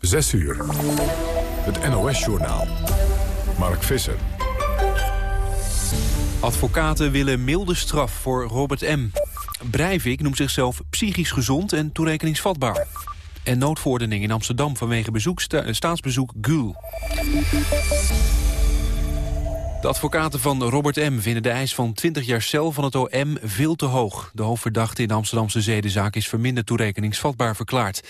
6 uur. Het NOS-journaal. Mark Visser. Advocaten willen milde straf voor Robert M. Breivik noemt zichzelf psychisch gezond en toerekeningsvatbaar. En noodverordening in Amsterdam vanwege bezoek, staatsbezoek Gul. De advocaten van Robert M. vinden de eis van 20 jaar cel van het OM veel te hoog. De hoofdverdachte in de Amsterdamse zedenzaak is verminderd toerekeningsvatbaar verklaard.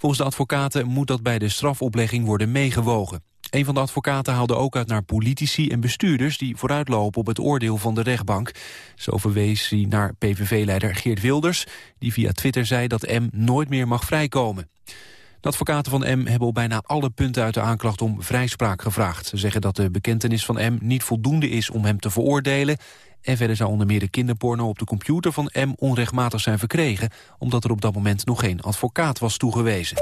Volgens de advocaten moet dat bij de strafoplegging worden meegewogen. Een van de advocaten haalde ook uit naar politici en bestuurders... die vooruitlopen op het oordeel van de rechtbank. Zo verwees hij naar PVV-leider Geert Wilders... die via Twitter zei dat M nooit meer mag vrijkomen. De advocaten van M hebben op bijna alle punten uit de aanklacht om vrijspraak gevraagd. Ze zeggen dat de bekentenis van M niet voldoende is om hem te veroordelen... En verder zou onder meer de kinderporno op de computer van M onrechtmatig zijn verkregen... omdat er op dat moment nog geen advocaat was toegewezen.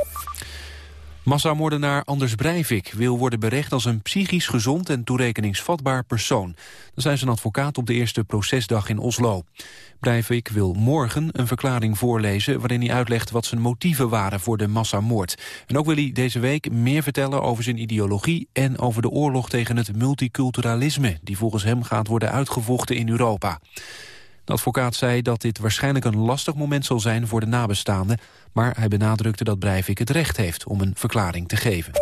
Massamoordenaar Anders Breivik wil worden berecht als een psychisch gezond en toerekeningsvatbaar persoon. Dat zei zijn advocaat op de eerste procesdag in Oslo. Breivik wil morgen een verklaring voorlezen waarin hij uitlegt wat zijn motieven waren voor de massamoord. En ook wil hij deze week meer vertellen over zijn ideologie en over de oorlog tegen het multiculturalisme die volgens hem gaat worden uitgevochten in Europa. De advocaat zei dat dit waarschijnlijk een lastig moment zal zijn voor de nabestaanden, maar hij benadrukte dat Breivik het recht heeft om een verklaring te geven.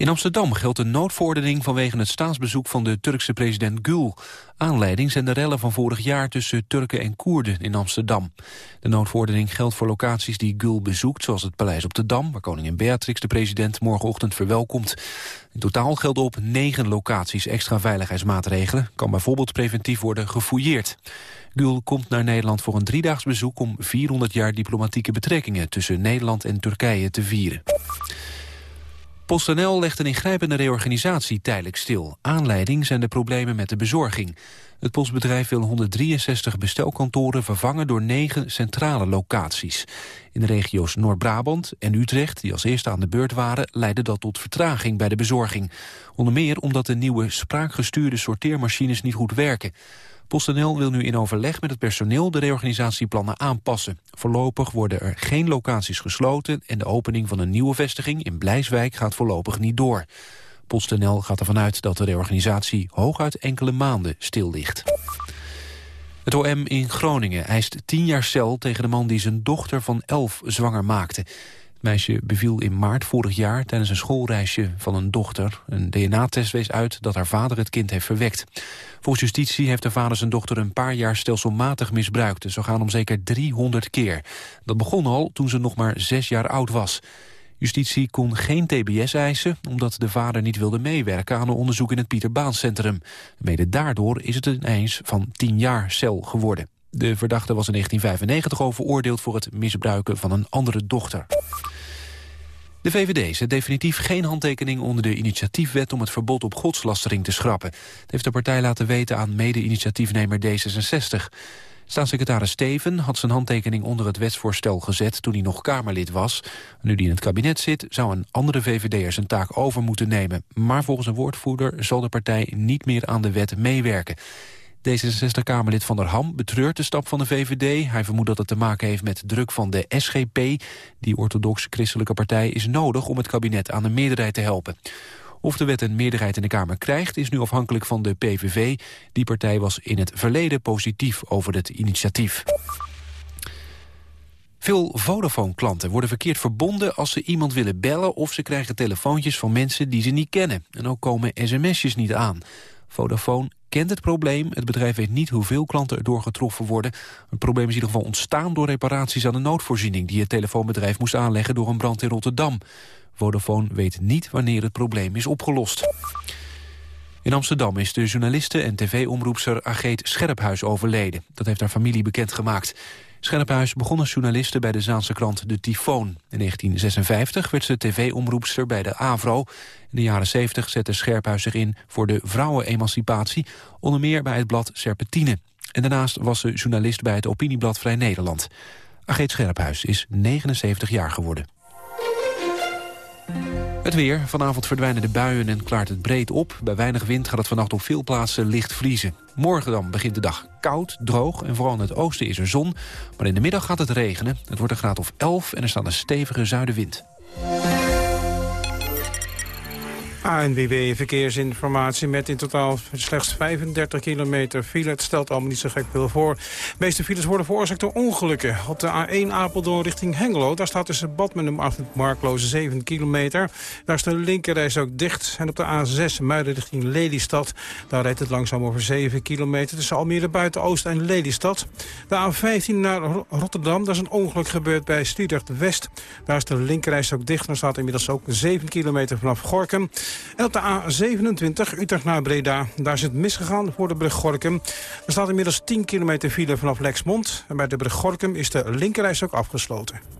In Amsterdam geldt een noodverordening vanwege het staatsbezoek van de Turkse president Gül. Aanleiding zijn de rellen van vorig jaar tussen Turken en Koerden in Amsterdam. De noodverordening geldt voor locaties die Gül bezoekt, zoals het Paleis op de Dam, waar koningin Beatrix de president morgenochtend verwelkomt. In totaal gelden op negen locaties extra veiligheidsmaatregelen. Kan bijvoorbeeld preventief worden gefouilleerd. Gül komt naar Nederland voor een driedaags bezoek om 400 jaar diplomatieke betrekkingen tussen Nederland en Turkije te vieren. PostNL legt een ingrijpende reorganisatie tijdelijk stil. Aanleiding zijn de problemen met de bezorging. Het postbedrijf wil 163 bestelkantoren vervangen door negen centrale locaties. In de regio's Noord-Brabant en Utrecht, die als eerste aan de beurt waren... leidde dat tot vertraging bij de bezorging. Onder meer omdat de nieuwe spraakgestuurde sorteermachines niet goed werken. PostNL wil nu in overleg met het personeel de reorganisatieplannen aanpassen. Voorlopig worden er geen locaties gesloten... en de opening van een nieuwe vestiging in Blijswijk gaat voorlopig niet door. PostNL gaat ervan uit dat de reorganisatie hooguit enkele maanden stil ligt. Het OM in Groningen eist tien jaar cel tegen de man die zijn dochter van elf zwanger maakte. Het meisje beviel in maart vorig jaar tijdens een schoolreisje van een dochter. Een DNA-test wees uit dat haar vader het kind heeft verwekt. Volgens justitie heeft de vader zijn dochter een paar jaar stelselmatig misbruikt. Zo gaan om zeker 300 keer. Dat begon al toen ze nog maar zes jaar oud was. Justitie kon geen tbs eisen omdat de vader niet wilde meewerken aan een onderzoek in het Pieter Baan Centrum. Mede daardoor is het een van 10 jaar cel geworden. De verdachte was in 1995 al veroordeeld voor het misbruiken van een andere dochter. De VVD zet definitief geen handtekening onder de initiatiefwet om het verbod op godslastering te schrappen. Dat heeft de partij laten weten aan mede-initiatiefnemer D66. Staatssecretaris Steven had zijn handtekening onder het wetsvoorstel gezet toen hij nog Kamerlid was. Nu die in het kabinet zit, zou een andere VVD'er zijn taak over moeten nemen. Maar volgens een woordvoerder zal de partij niet meer aan de wet meewerken. D66-Kamerlid Van der Ham betreurt de stap van de VVD. Hij vermoedt dat het te maken heeft met druk van de SGP. Die orthodox-christelijke partij is nodig om het kabinet aan een meerderheid te helpen. Of de wet een meerderheid in de Kamer krijgt is nu afhankelijk van de PVV. Die partij was in het verleden positief over het initiatief. Veel Vodafone-klanten worden verkeerd verbonden als ze iemand willen bellen... of ze krijgen telefoontjes van mensen die ze niet kennen. En ook komen sms'jes niet aan. Vodafone kent het probleem. Het bedrijf weet niet hoeveel klanten erdoor getroffen worden. Het probleem is in ieder geval ontstaan door reparaties aan de noodvoorziening... die het telefoonbedrijf moest aanleggen door een brand in Rotterdam. Vodafone weet niet wanneer het probleem is opgelost. In Amsterdam is de journaliste en tv-omroepster Ageet Scherphuis overleden. Dat heeft haar familie bekendgemaakt. Scherphuis begon als journaliste bij de Zaanse krant De Tyfoon. In 1956 werd ze tv-omroepster bij de AVRO. In de jaren 70 zette Scherphuis zich in voor de vrouwenemancipatie... onder meer bij het blad Serpentine. En daarnaast was ze journalist bij het opinieblad Vrij Nederland. Ageet Scherphuis is 79 jaar geworden. Het weer. Vanavond verdwijnen de buien en klaart het breed op. Bij weinig wind gaat het vannacht op veel plaatsen licht vriezen. Morgen dan begint de dag koud, droog en vooral in het oosten is er zon. Maar in de middag gaat het regenen. Het wordt een graad of 11 en er staat een stevige zuidenwind. ANWB Verkeersinformatie met in totaal slechts 35 kilometer file. Het stelt allemaal niet zo gek veel voor. De meeste files worden veroorzaakt door ongelukken. Op de A1 Apeldoorn richting Hengelo, daar staat tussen Badmen en Markloze 7 kilometer. Daar is de linkerreis ook dicht. En op de A6 Muiden richting Lelystad, daar rijdt het langzaam over 7 kilometer. Tussen Almere buiten Oost en Lelystad. De A15 naar Rotterdam, daar is een ongeluk gebeurd bij Sliedrecht West. Daar is de linkerreis ook dicht. Er staat inmiddels ook 7 kilometer vanaf Gorkum. En op de A27 Utrecht naar Breda, daar is het misgegaan voor de brug Gorkum. Er staat inmiddels 10 kilometer file vanaf Lexmond. En bij de brug Gorkum is de linkerreis ook afgesloten.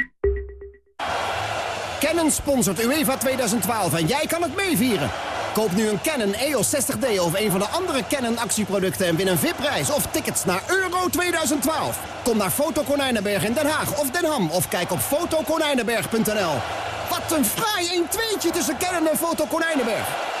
Canon sponsort UEFA 2012 en jij kan het meevieren. Koop nu een Canon EOS 60D of een van de andere Canon actieproducten... en win een VIP-reis of tickets naar Euro 2012. Kom naar Foto Konijnenberg in Den Haag of Den Ham... of kijk op fotokonijnenberg.nl. Wat een fraai 1-2'tje tussen Canon en Foto Konijnenberg.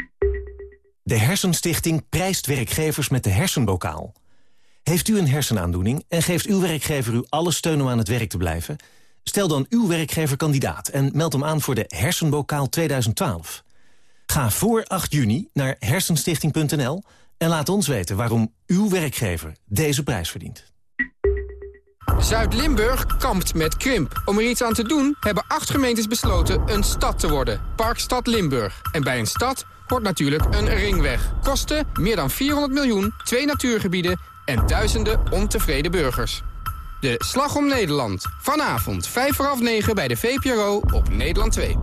De Hersenstichting prijst werkgevers met de hersenbokaal. Heeft u een hersenaandoening en geeft uw werkgever u alle steun om aan het werk te blijven? Stel dan uw werkgever kandidaat en meld hem aan voor de Hersenbokaal 2012. Ga voor 8 juni naar hersenstichting.nl en laat ons weten waarom uw werkgever deze prijs verdient. Zuid-Limburg kampt met krimp. Om er iets aan te doen hebben acht gemeentes besloten een stad te worden. Parkstad Limburg. En bij een stad hoort natuurlijk een ringweg. Kosten meer dan 400 miljoen, twee natuurgebieden en duizenden ontevreden burgers. De Slag om Nederland. Vanavond 5 voor half 9 bij de VPRO op Nederland 2.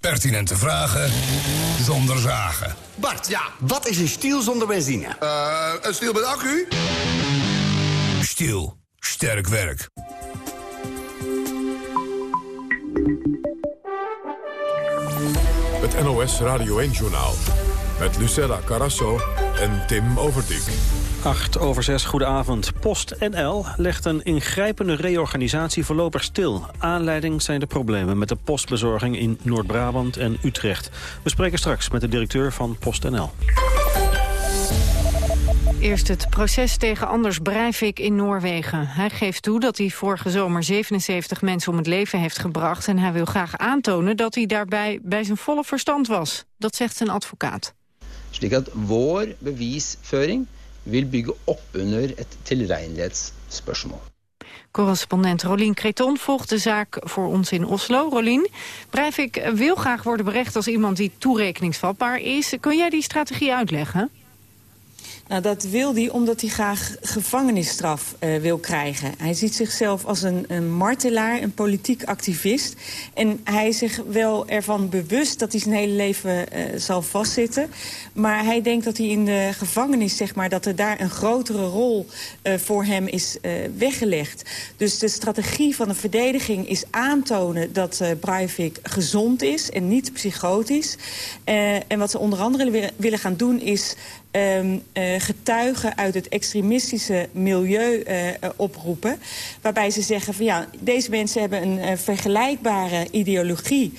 Pertinente vragen zonder zagen. Bart, ja, wat is een stiel zonder benzine? Uh, een stiel met accu? Stiel. Sterk werk. NOS Radio 1-journaal. Met Lucella Carasso en Tim Overdijk. 8 over 6, goedenavond. PostNL legt een ingrijpende reorganisatie voorlopig stil. Aanleiding zijn de problemen met de postbezorging in Noord-Brabant en Utrecht. We spreken straks met de directeur van PostNL. Eerst het proces tegen Anders Breivik in Noorwegen. Hij geeft toe dat hij vorige zomer 77 mensen om het leven heeft gebracht... en hij wil graag aantonen dat hij daarbij bij zijn volle verstand was. Dat zegt zijn advocaat. Slik at vår bevisføring wil bygge op under het tilregnelighetsspørsmål. Correspondent Rolien Creton volgt de zaak voor ons in Oslo. Rolien, Breivik wil graag worden berecht als iemand die toerekeningsvatbaar is. Kun jij die strategie uitleggen? Nou, dat wil hij omdat hij graag gevangenisstraf uh, wil krijgen. Hij ziet zichzelf als een, een, martelaar, een politiek activist. En hij is zich wel ervan bewust dat hij zijn hele leven uh, zal vastzitten. Maar hij denkt dat hij in de gevangenis, zeg maar, dat er daar een grotere rol uh, voor hem is weggelegd. Dus de strategie van de verdediging is aantonen dat Breivik gezond is en niet psychotisch. en wat ze onder andere willen gaan doen is uh, getuigen uit het extremistische milieu uh, oproepen. Waarbij ze zeggen van ja, deze mensen hebben een vergelijkbare ideologie.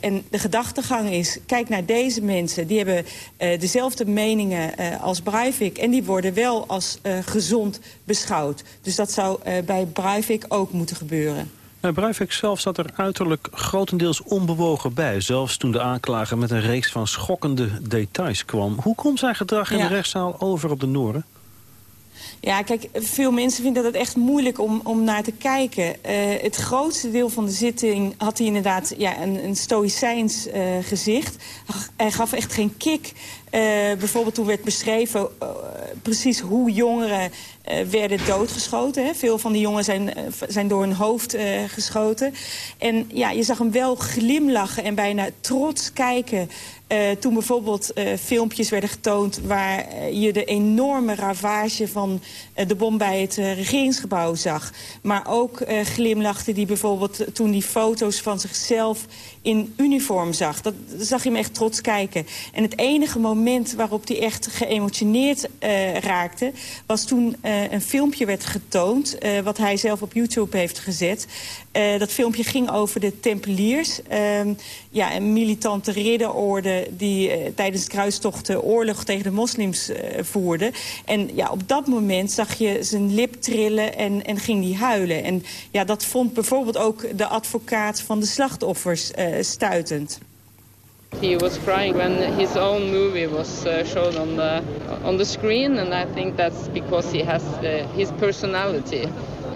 en de gedachtegang is, kijk naar deze mensen. Die hebben dezelfde meningen als Breivik. En die worden wel als gezond beschouwd. Dus dat zou bij Breivik ook moeten gebeuren. Nou, Breivik zelf zat er uiterlijk grotendeels onbewogen bij. Zelfs toen de aanklager met een reeks van schokkende details kwam. Hoe komt zijn gedrag in de rechtszaal over op de Noorden? Ja, kijk, veel mensen vinden dat echt moeilijk om, om naar te kijken. Uh, het grootste deel van de zitting had hij inderdaad ja, een, een stoïcijns uh, gezicht. Hij gaf echt geen kick. Uh, bijvoorbeeld toen werd beschreven precies hoe jongeren werden doodgeschoten. Hè. Veel van die jongen zijn, zijn door hun hoofd geschoten. En ja, je zag hem wel glimlachen en bijna trots kijken toen bijvoorbeeld filmpjes werden getoond... waar je de enorme ravage van de bom bij het regeringsgebouw zag. Maar ook glimlachte die bijvoorbeeld toen die foto's van zichzelf in uniform zag. Dat zag je hem echt trots kijken. En het enige moment waarop hij echt geëmotioneerd raakte... was toen een filmpje werd getoond, wat hij zelf op YouTube heeft gezet. dat filmpje ging over de Tempeliers. Ehm, ja, een militante ridderorde die tijdens kruistochten oorlog tegen de moslims voerde. En ja, op dat moment zag je zijn lip trillen en, en ging hij huilen. En ja, dat vond bijvoorbeeld ook de advocaat van de slachtoffers stuitend. He was crying when his own movie was uh, shown on the on the screen, and I think that's because he has uh, his personality.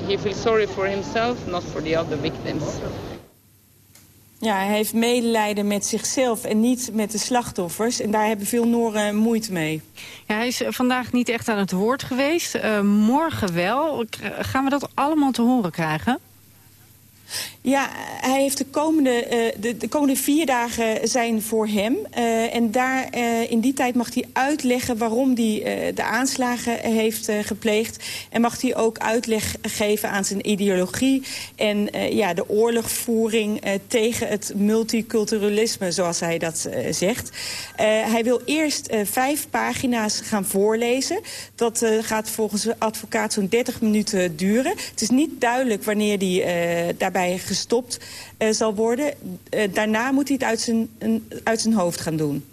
He feels sorry for himself, not for the other victims. Ja, hij heeft medelijden met zichzelf en niet met de slachtoffers. En daar hebben veel Noren moeite mee. Ja, hij is vandaag niet echt aan het woord geweest. Uh, morgen wel. Gaan we dat allemaal te horen krijgen? Ja, hij heeft de komende, uh, de, de, komende vier dagen zijn voor hem. Uh, en daar, uh, in die tijd mag hij uitleggen waarom hij de aanslagen heeft gepleegd. En mag hij ook uitleg geven aan zijn ideologie. En ja, de oorlogvoering tegen het multiculturalisme, zoals hij dat zegt. hij wil eerst vijf pagina's gaan voorlezen. Dat gaat volgens de advocaat zo'n 30 minuten duren. Het is niet duidelijk wanneer hij daarbij gestopt uh, zal worden. Uh, daarna moet hij het uit zijn, een, uit zijn hoofd gaan doen.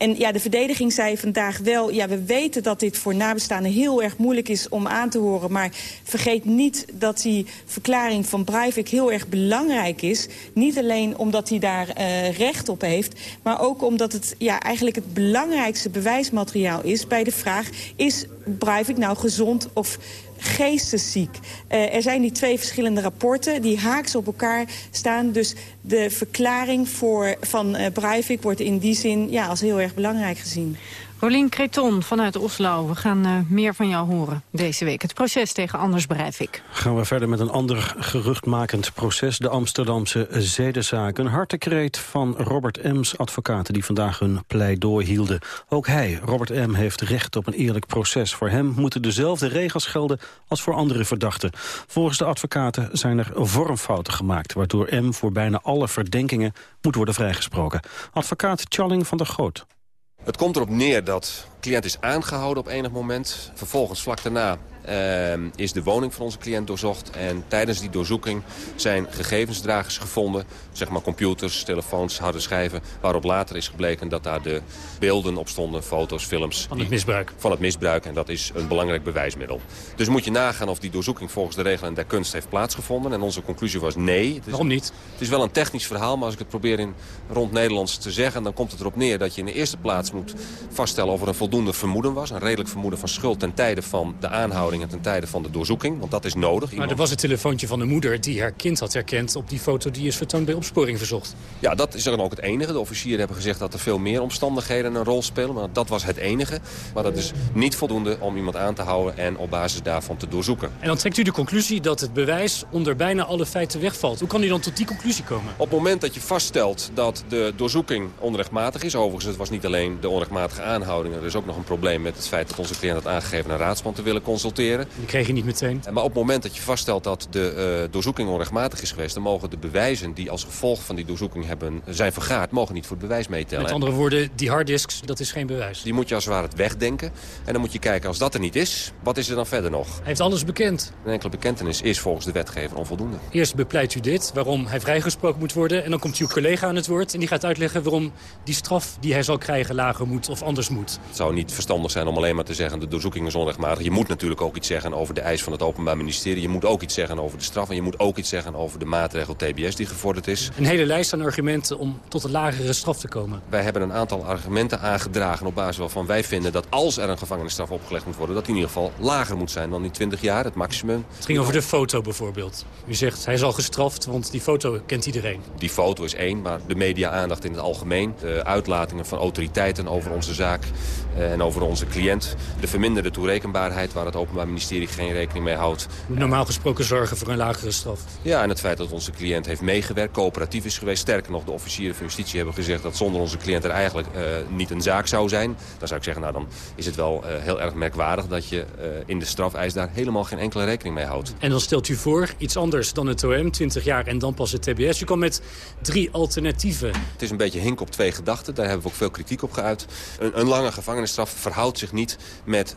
En ja, de verdediging zei vandaag wel... ja, we weten dat dit voor nabestaanden heel erg moeilijk is om aan te horen... maar vergeet niet dat die verklaring van Breivik heel erg belangrijk is. Niet alleen omdat hij daar uh, recht op heeft... maar ook omdat het ja, eigenlijk het belangrijkste bewijsmateriaal is... bij de vraag, is Breivik nou gezond of geestesziek. Uh, er zijn die twee verschillende rapporten die haaks op elkaar staan. Dus de verklaring voor, van uh, Breivik wordt in die zin ja, als heel erg belangrijk gezien. Rolien Creton vanuit Oslo. We gaan uh, meer van jou horen deze week. Het proces tegen Anders Breivik. Gaan we verder met een ander geruchtmakend proces. De Amsterdamse zedenzaak. Een hartekreet van Robert M's advocaten... die vandaag hun pleidooi hielden. Ook hij, Robert M., heeft recht op een eerlijk proces. Voor hem moeten dezelfde regels gelden als voor andere verdachten. Volgens de advocaten zijn er vormfouten gemaakt... waardoor M voor bijna alle verdenkingen moet worden vrijgesproken. Advocaat Challing van der Goot. Het komt erop neer dat de cliënt is aangehouden op enig moment. Vervolgens vlak daarna is de woning van onze cliënt doorzocht. En tijdens die doorzoeking zijn gegevensdragers gevonden. Zeg maar computers, telefoons, harde schijven. Waarop later is gebleken dat daar de beelden op stonden. Foto's, films. Van het misbruik. Van het misbruik. En dat is een belangrijk bewijsmiddel. Dus moet je nagaan of die doorzoeking volgens de regelen der kunst heeft plaatsgevonden. En onze conclusie was nee. Het is, Waarom niet? Het is wel een technisch verhaal. Maar als ik het probeer in rond Nederlands te zeggen. Dan komt het erop neer dat je in de eerste plaats moet vaststellen of er een voldoende vermoeden was. Een redelijk vermoeden van schuld ten tijde van de aanhouding en ten tijde van de doorzoeking. Want dat is nodig. Maar er was het telefoontje van de moeder die haar kind had herkend... op die foto die is vertoond bij opsporing verzocht. Ja, dat is dan ook het enige. De officieren hebben gezegd dat er veel meer omstandigheden een rol spelen. Maar dat was het enige. Maar dat is niet voldoende om iemand aan te houden en op basis daarvan te doorzoeken. En dan trekt u de conclusie dat het bewijs onder bijna alle feiten wegvalt. Hoe kan u dan tot die conclusie komen? Op het moment dat je vaststelt dat de doorzoeking onrechtmatig is... overigens, het was niet alleen de onrechtmatige aanhouding. Er is ook nog een probleem met het feit dat onze cliënt had aangegeven... een raadsman te willen consulteren. Die kreeg je niet meteen? Maar op het moment dat je vaststelt dat de uh, doorzoeking onrechtmatig is geweest... dan mogen de bewijzen die als gevolg van die doorzoeking hebben, zijn vergaard... mogen niet voor het bewijs meetellen. Met andere woorden, die harddisks, dat is geen bewijs? Die moet je als het ware het wegdenken. En dan moet je kijken, als dat er niet is, wat is er dan verder nog? Hij heeft alles bekend. Een enkele bekentenis is volgens de wetgever onvoldoende. Eerst bepleit u dit, waarom hij vrijgesproken moet worden... en dan komt uw collega aan het woord en die gaat uitleggen waarom die straf die hij zal krijgen lager moet of anders moet. Het zou niet verstandig zijn om alleen maar te zeggen... de doorzoeking is onrechtmatig. Je moet natuurlijk ook iets zeggen over de eis van het Openbaar Ministerie. Je moet ook iets zeggen over de straf. En je moet ook iets zeggen over de maatregel TBS die gevorderd is. Een hele lijst aan argumenten om tot een lagere straf te komen. Wij hebben een aantal argumenten aangedragen op basis waarvan wij vinden... dat als er een gevangenisstraf opgelegd moet worden... dat die in ieder geval lager moet zijn dan die 20 jaar, het maximum. Het ging over de foto bijvoorbeeld. U zegt hij is al gestraft, want die foto kent iedereen. Die foto is één, maar de media-aandacht in het algemeen... de uitlatingen van autoriteiten over onze zaak eh, en over onze cliënt... de verminderde toerekenbaarheid waar het Openbaar Ministerie geen rekening mee houdt. Normaal gesproken zorgen voor een lagere straf. Ja, en het feit dat onze cliënt heeft meegewerkt, coöperatief is geweest. Sterker nog, de officieren van justitie hebben gezegd... dat zonder onze cliënt er eigenlijk uh, niet een zaak zou zijn. Dan zou ik zeggen, nou dan is het wel uh, heel erg merkwaardig... dat je uh, in de strafeis daar helemaal geen enkele rekening mee houdt. En dan stelt u voor iets anders dan het OM, 20 jaar en dan pas het TBS. U komt met drie alternatieven. Het is een beetje hink op twee gedachten. Daar hebben we ook veel kritiek op geuit. Een, een lange gevangenisstraf verhoudt zich niet met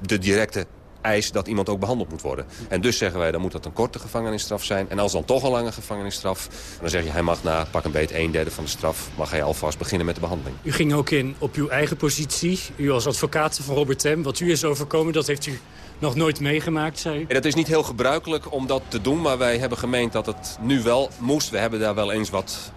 de directe eis dat iemand ook behandeld moet worden. En dus zeggen wij, dan moet dat een korte gevangenisstraf zijn. En als dan toch een lange gevangenisstraf, dan zeg je... hij mag na pak een beet een derde van de straf... mag hij alvast beginnen met de behandeling. U ging ook in op uw eigen positie. U als advocaat van Robert Tem. Wat u is overkomen, dat heeft u nog nooit meegemaakt, zei u? Dat is niet heel gebruikelijk om dat te doen... maar wij hebben gemeend dat het nu wel moest. We hebben daar wel eens wat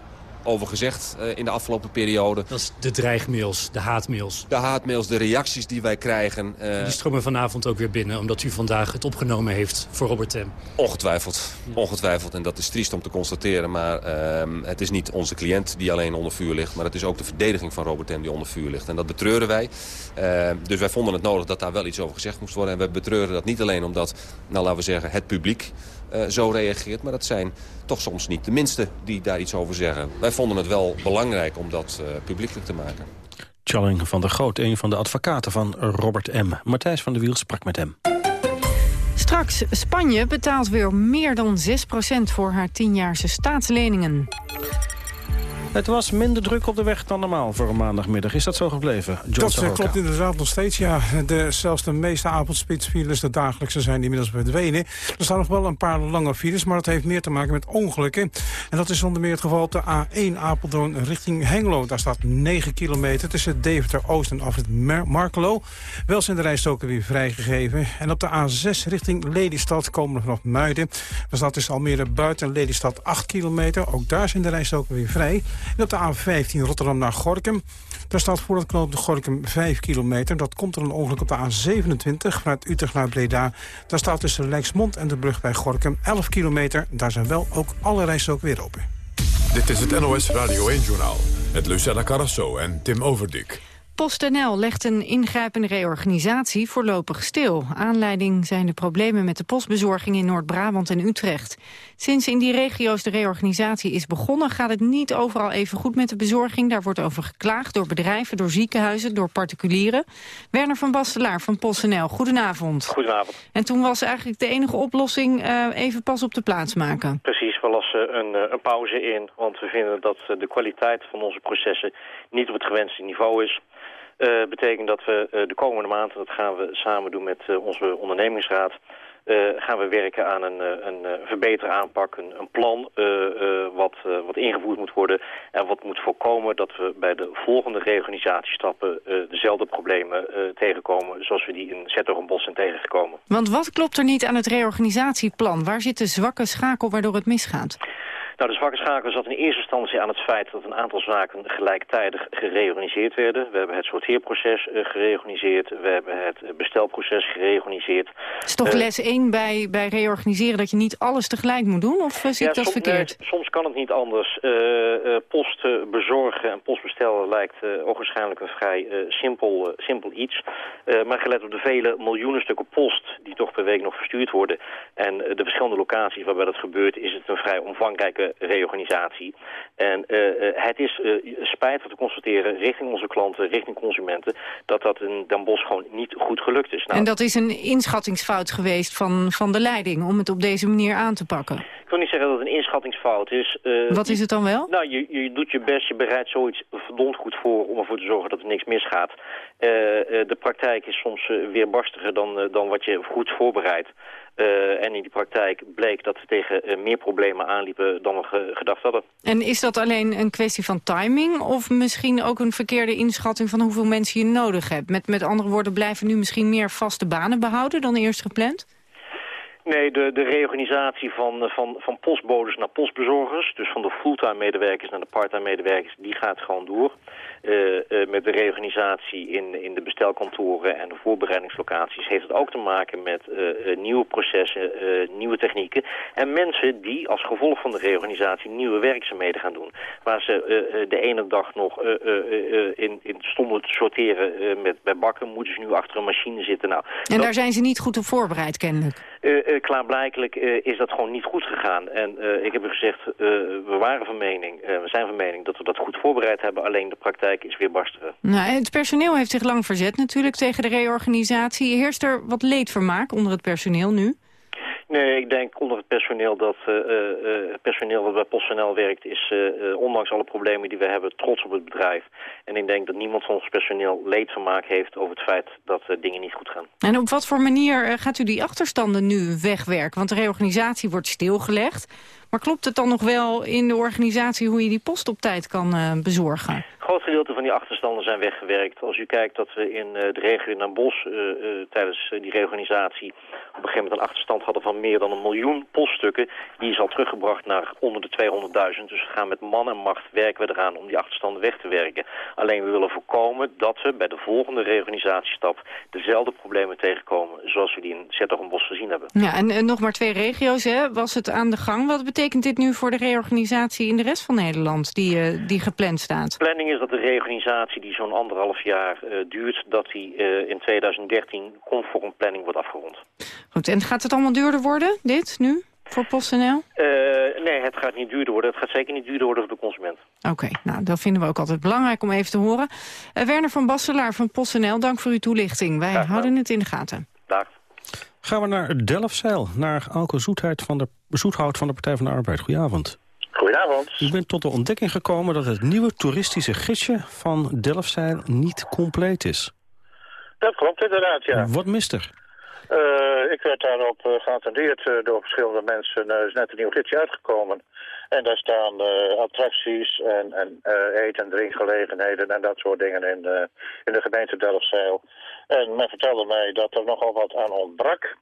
over gezegd uh, in de afgelopen periode. Dat is de dreigmails, de haatmails. De haatmails, de reacties die wij krijgen. Uh... Die stromen vanavond ook weer binnen, omdat u vandaag het opgenomen heeft voor Robert Tem. Ongetwijfeld, ongetwijfeld. En dat is triest om te constateren. Maar uh, het is niet onze cliënt die alleen onder vuur ligt. Maar het is ook de verdediging van Robert Tem die onder vuur ligt. En dat betreuren wij. Ehm, dus wij vonden het nodig dat daar wel iets over gezegd moest worden. En we betreuren dat niet alleen omdat, nou laten we zeggen, het publiek uh, zo reageert. Maar dat zijn toch soms niet de minste die daar iets over zeggen. Wij vonden het wel belangrijk om dat uh, publiekelijk te maken. Challing van der Groot, een van de advocaten van Robert M. Matthijs van der Wiel sprak met hem. Straks, Spanje betaalt weer meer dan 6% voor haar tienjaarse staatsleningen. Het was minder druk op de weg dan normaal voor een maandagmiddag. Is dat zo gebleven? John dat Sahoka. klopt inderdaad nog steeds, ja. De, zelfs de meeste avondspitsfiles, de dagelijkse, zijn inmiddels verdwenen. Er staan nog wel een paar lange files, maar dat heeft meer te maken met ongelukken. En dat is onder meer het geval op de A1 Apeldoorn richting Hengelo. Daar staat 9 kilometer tussen Deventer Oost en Afrit Markelo. Wel zijn de rijstoken weer vrijgegeven. En op de A6 richting Lelystad komen we vanaf Muiden. Daar staat dus Almere buiten Lelystad 8 kilometer. Ook daar zijn de rijstoken weer vrij. En op de A15 Rotterdam naar Gorkum. Daar staat voor het knooppunt Gorkum 5 kilometer. Dat komt er een ongeluk op de A27 vanuit Utrecht naar Breda. Daar staat tussen Lijksmond en de brug bij Gorkum 11 kilometer. Daar zijn wel ook alle rijstroken weer open. Dit is het NOS Radio 1-journaal met Lucella Carrasso en Tim Overdik. PostNL legt een ingrijpende reorganisatie voorlopig stil. Aanleiding zijn de problemen met de postbezorging in Noord-Brabant en Utrecht. Sinds in die regio's de reorganisatie is begonnen... gaat het niet overal even goed met de bezorging. Daar wordt over geklaagd door bedrijven, door ziekenhuizen, door particulieren. Werner van Bastelaar van PostNL, goedenavond. Goedenavond. En toen was eigenlijk de enige oplossing uh, even pas op de plaats maken. Precies, we lassen een, een pauze in. Want we vinden dat de kwaliteit van onze processen niet op het gewenste niveau is... Uh, betekent dat we uh, de komende maanden, dat gaan we samen doen met uh, onze ondernemingsraad, gaan we werken aan een, een verbetere aanpak, een, een plan wat, wat ingevoerd moet worden en wat moet voorkomen dat we bij de volgende reorganisatiestappen dezelfde problemen tegenkomen zoals we die in Zettergenbos zijn tegengekomen. Want wat klopt er niet aan het reorganisatieplan? Waar zit de zwakke schakel waardoor het misgaat? Nou, de zwakke schakel zat in eerste instantie aan het feit dat een aantal zaken gelijktijdig gereorganiseerd werden. We hebben het sorteerproces uh, gereorganiseerd, we hebben het bestelproces gereorganiseerd. Het is toch uh, les 1 bij, bij reorganiseren dat je niet alles tegelijk moet doen, of uh, zie ja, ik dat verkeerd? Nee, soms kan het niet anders. post bezorgen en postbestellen lijkt ogenschijnlijk een vrij simpel, simpel iets. maar gelet op de vele miljoenen stukken post die toch per week nog verstuurd worden en de verschillende locaties waarbij dat gebeurt, is het een vrij omvangrijke reorganisatie. En uh, het is uh, spijtig te constateren richting onze klanten, richting consumenten... dat dat in Den Bosch gewoon niet goed gelukt is. Nou, en dat is een inschattingsfout geweest van, van de leiding om het op deze manier aan te pakken? Ik wil niet zeggen dat het een inschattingsfout is. Eh, Wat is het dan wel? Nou, je, je doet je best, je bereidt zoiets verdomd goed voor om ervoor te zorgen dat er niks misgaat. Eh, eh, de praktijk is soms weerbarstiger dan, dan wat je goed voorbereidt. En in die praktijk bleek dat we tegen meer problemen aanliepen dan we gedacht hadden. En is dat alleen een kwestie van timing of misschien ook een verkeerde inschatting van hoeveel mensen je nodig hebt? Met, met andere woorden, blijven nu misschien meer vaste banen behouden dan eerst gepland? Nee, de, de reorganisatie van, van, van postbodes naar postbezorgers... dus van de fulltime medewerkers naar de parttime medewerkers... die gaat gewoon door. Uh, uh, met de reorganisatie in, in de bestelkantoren en de voorbereidingslocaties... heeft het ook te maken met uh, nieuwe processen, nieuwe technieken... en mensen die als gevolg van de reorganisatie nieuwe werkzaamheden gaan doen. Waar ze de ene dag nog in, in stonden te sorteren met, bij bakken... moeten ze nu achter een machine zitten. Nou, en dat... daar zijn ze niet goed op voorbereid, kennelijk? klaarblijkelijk is dat gewoon niet goed gegaan. En ik heb u gezegd, we waren van mening, we zijn van mening... dat we dat goed voorbereid hebben, alleen de praktijk is weer barstigen. Nou, het personeel heeft zich lang verzet natuurlijk tegen de reorganisatie. Heerst er wat leedvermaak onder het personeel nu? Nee, ik denk onder het personeel dat uh, uh, het personeel dat bij PostNL werkt is, uh, ondanks alle problemen die we hebben, trots op het bedrijf. En ik denk dat niemand van ons personeel leedvermaak heeft over het feit dat dingen niet goed gaan. En op wat voor manier gaat u die achterstanden nu wegwerken? Want de reorganisatie wordt stilgelegd. Maar klopt het dan nog wel in de organisatie hoe je die post op tijd kan bezorgen? Een groot gedeelte van die achterstanden zijn weggewerkt. Als u kijkt dat we in de regio in Den Bosch tijdens die reorganisatie op een gegeven moment een achterstand hadden van meer dan een miljoen poststukken. Die is al teruggebracht naar onder de 200.000. Dus we gaan met man en macht werken we eraan om die achterstanden weg te werken. Alleen we willen voorkomen dat we bij de volgende reorganisatiestap dezelfde problemen tegenkomen zoals we die in Zettergenbos gezien hebben. Ja, en, en, nog maar twee regio's, hè? was het aan de gang. Wat betekent dit nu voor de reorganisatie in de rest van Nederland die, uh, die gepland staat? Planning is dat de reorganisatie die zo'n anderhalf jaar uh, duurt, dat die uh, in 2013 conform planning wordt afgerond. Goed, en gaat het allemaal duurder worden, dit, nu, voor PostNL? Uh, nee, het gaat niet duurder worden. Het gaat zeker niet duurder worden voor de consument. Oké, okay, nou, dat vinden we ook altijd belangrijk om even te horen. Uh, Werner van Basselaar van PostNL, dank voor uw toelichting. Wij houden het in de gaten. Dag. Gaan we naar Delfzijl, naar Alke Zoethout van de, Zoethout van de Partij van de Arbeid. Goedenavond. Goedenavond. U bent tot de ontdekking gekomen dat het nieuwe toeristische gidsje van Delfzijl niet compleet is. Dat klopt inderdaad, ja. Wat mist er? Uh, ik werd daarop uh, geattendeerd uh, door verschillende mensen. Er is net een nieuw gidsje uitgekomen. En daar staan attracties en, en eet- en drinkgelegenheden en dat soort dingen in, in de gemeente Delfzijl. En men vertelde mij dat er nogal wat aan ontbrak.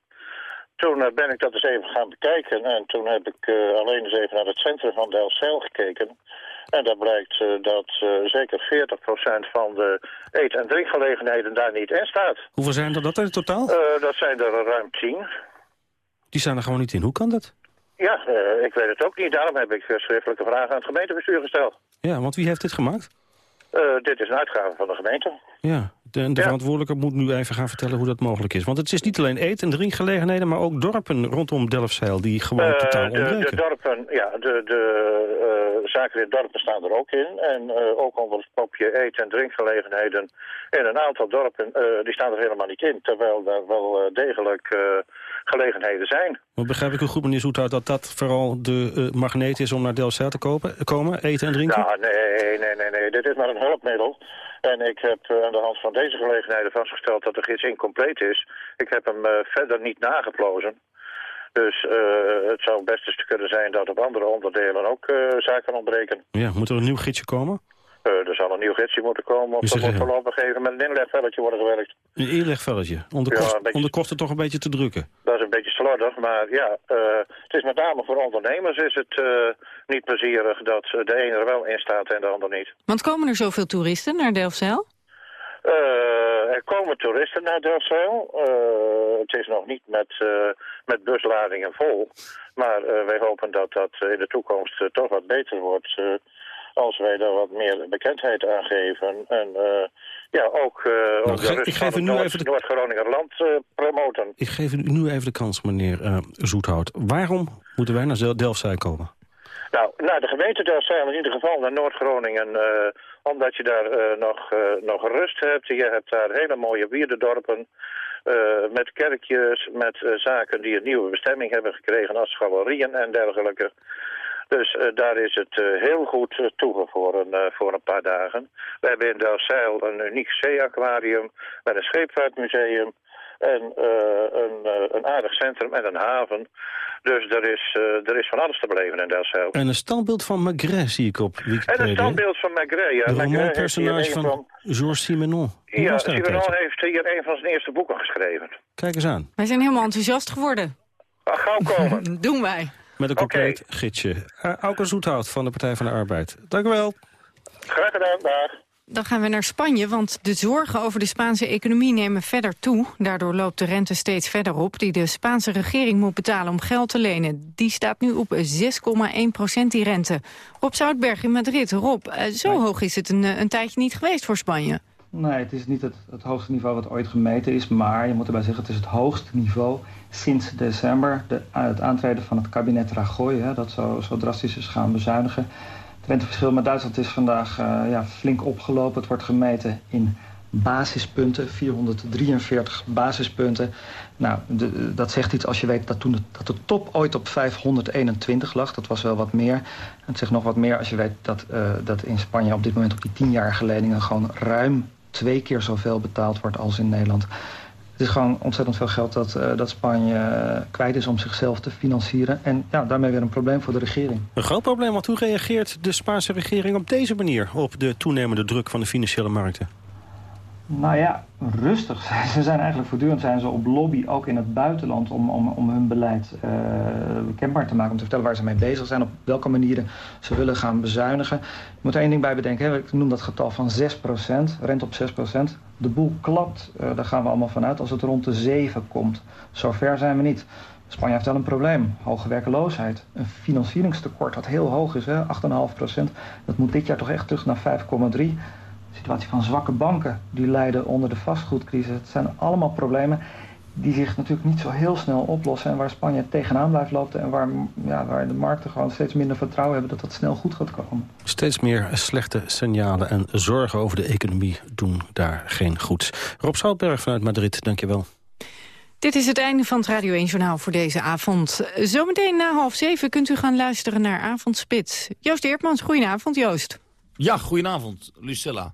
Toen ben ik dat eens even gaan bekijken en toen heb ik alleen eens even naar het centrum van Delfzijl gekeken. En daar blijkt uh, dat zeker 40% van de eet- en drinkgelegenheden daar niet in staat. Hoeveel zijn er dat in totaal? Dat zijn er ruim 10. Die staan er gewoon niet in. Hoe kan dat? Ja, ik weet het ook niet. Daarom heb ik schriftelijke vragen aan het gemeentebestuur gesteld. Ja, want wie heeft dit gemaakt? dit is een uitgave van de gemeente. Ja, de, de ja. verantwoordelijke moet nu even gaan vertellen hoe dat mogelijk is. Want het is niet alleen eet- en drinkgelegenheden, maar ook dorpen rondom Delfzijl die gewoon uh, totaal ontbreken. De, de dorpen, ja, de, de uh, zaken in dorpen staan er ook in. En uh, ook onder het kopje eet- en drinkgelegenheden in een aantal dorpen, die staan er helemaal niet in. Terwijl er wel degelijk gelegenheden zijn. Maar begrijp ik u goed, meneer Zoethout, dat dat vooral de magneet is om naar Delfzijl te kopen, komen, eten en drinken? Ja, nee, nee, nee, nee. Dit is maar een hulpmiddel. En ik heb aan de hand van deze gelegenheden vastgesteld dat de gids incompleet is. Ik heb hem uh, verder niet nageplozen. Dus uh, het zou best eens kunnen zijn dat op andere onderdelen ook zaken ontbreken. Ja, moet er een nieuw gidsje komen? Er zal een nieuw gidsje moeten komen. Of er moet voorlopig even met een inlegvelletje worden gewerkt. Een inlegvelletje? Om de, kost, ja, beetje, om de kosten toch een beetje te drukken? Dat is een beetje slordig, maar ja, het is met name voor ondernemers is het niet plezierig dat de ene er wel in staat en de ander niet. Want komen er zoveel toeristen naar Delfzijl? Uh, er komen toeristen naar Delfzijl. Uh, het is nog niet met, uh, met busladingen vol. Maar wij hopen dat dat in de toekomst toch wat beter wordt... als wij daar wat meer bekendheid aan geven. En ja, ook, nou, ook ge ik geef u nu even de... Noord-Groninger land promoten. Ik geef u nu even de kans, meneer Zoethout. Waarom moeten wij naar Delfzijl komen? Nou, naar de gemeente Delfzijl in ieder geval, naar Noord-Groningen... Omdat je daar nog, nog rust hebt. Je hebt daar hele mooie wierdendorpen. met kerkjes, met zaken die een nieuwe bestemming hebben gekregen als galerieën en dergelijke. Dus daar is het heel goed toegevoren voor een paar dagen. We hebben in Delfzijl een uniek zeeaquarium met een scheepvaartmuseum en een, een aardig centrum en een haven. Dus er is, uh, er is van alles te beleven in Delfzijl. En een standbeeld van Maigret zie ik op Wikipedia. En een standbeeld van Maigret, ja. De romanpersonage van, van Georges Simenon. Hoe ja, Simenon heeft hier een van zijn eerste boeken geschreven. Kijk eens aan. Wij zijn helemaal enthousiast geworden. Gauw komen. Doen wij. Met een compleet okay. gidsje. Uh, Auke Zoethout van de Partij van de Arbeid. Dank u wel. Graag gedaan, dag. Dan gaan we naar Spanje, want de zorgen over de Spaanse economie nemen verder toe. Daardoor loopt de rente steeds verder op die de Spaanse regering moet betalen om geld te lenen. Die staat nu op 6,1 procent, die rente. Rob Zoutberg in Madrid. Rob, eh, zo hoog is het een, eh, een tijdje niet geweest voor Spanje. Nee, het is niet het, het hoogste niveau wat ooit gemeten is. Maar je moet erbij zeggen, het is het hoogste niveau sinds december. De, het aantreden van het kabinet Rajoy, hè, dat zo, zo drastisch is gaan bezuinigen. Het renteverschil met Duitsland is vandaag uh, ja, flink opgelopen. Het wordt gemeten in basispunten, 443 basispunten. Nou, dat zegt iets als je weet dat toen de, dat de top ooit op 521 lag. Dat was wel wat meer. Het zegt nog wat meer als je weet dat, uh, dat in Spanje op dit moment op die 10-jarige leningen... gewoon ruim twee keer zoveel betaald wordt als in Nederland. Het is gewoon ontzettend veel geld dat, uh, dat Spanje uh, kwijt is om zichzelf te financieren. En ja, daarmee weer een probleem voor de regering. Een groot probleem, want hoe reageert de Spaanse regering op deze manier... op de toenemende druk van de financiële markten? Nou ja, rustig. Ze zijn eigenlijk voortdurend zijn ze op lobby, ook in het buitenland, om, om, om hun beleid uh, kenbaar te maken. Om te vertellen waar ze mee bezig zijn, op welke manieren ze willen gaan bezuinigen. Je moet één ding bij bedenken. Hè. Ik noem dat getal van 6%, rente op 6%. De boel klapt, uh, daar gaan we allemaal vanuit, als het rond de 7 komt. Zover zijn we niet. Spanje heeft wel een probleem. Hoge werkeloosheid. Een financieringstekort dat heel hoog is, 8,5%. Dat moet dit jaar toch echt terug naar 5,3% situatie van zwakke banken die lijden onder de vastgoedcrisis. Het zijn allemaal problemen die zich natuurlijk niet zo heel snel oplossen... en waar Spanje tegenaan blijft lopen... en waar, ja, waar de markten gewoon steeds minder vertrouwen hebben... dat dat snel goed gaat komen. Steeds meer slechte signalen en zorgen over de economie doen daar geen goed. Rob Zoutberg vanuit Madrid, dankjewel. Dit is het einde van het Radio 1-journaal voor deze avond. Zometeen na half zeven kunt u gaan luisteren naar Avondspits. Joost Eertmans, goedenavond Joost. Ja, goedenavond, Lucella.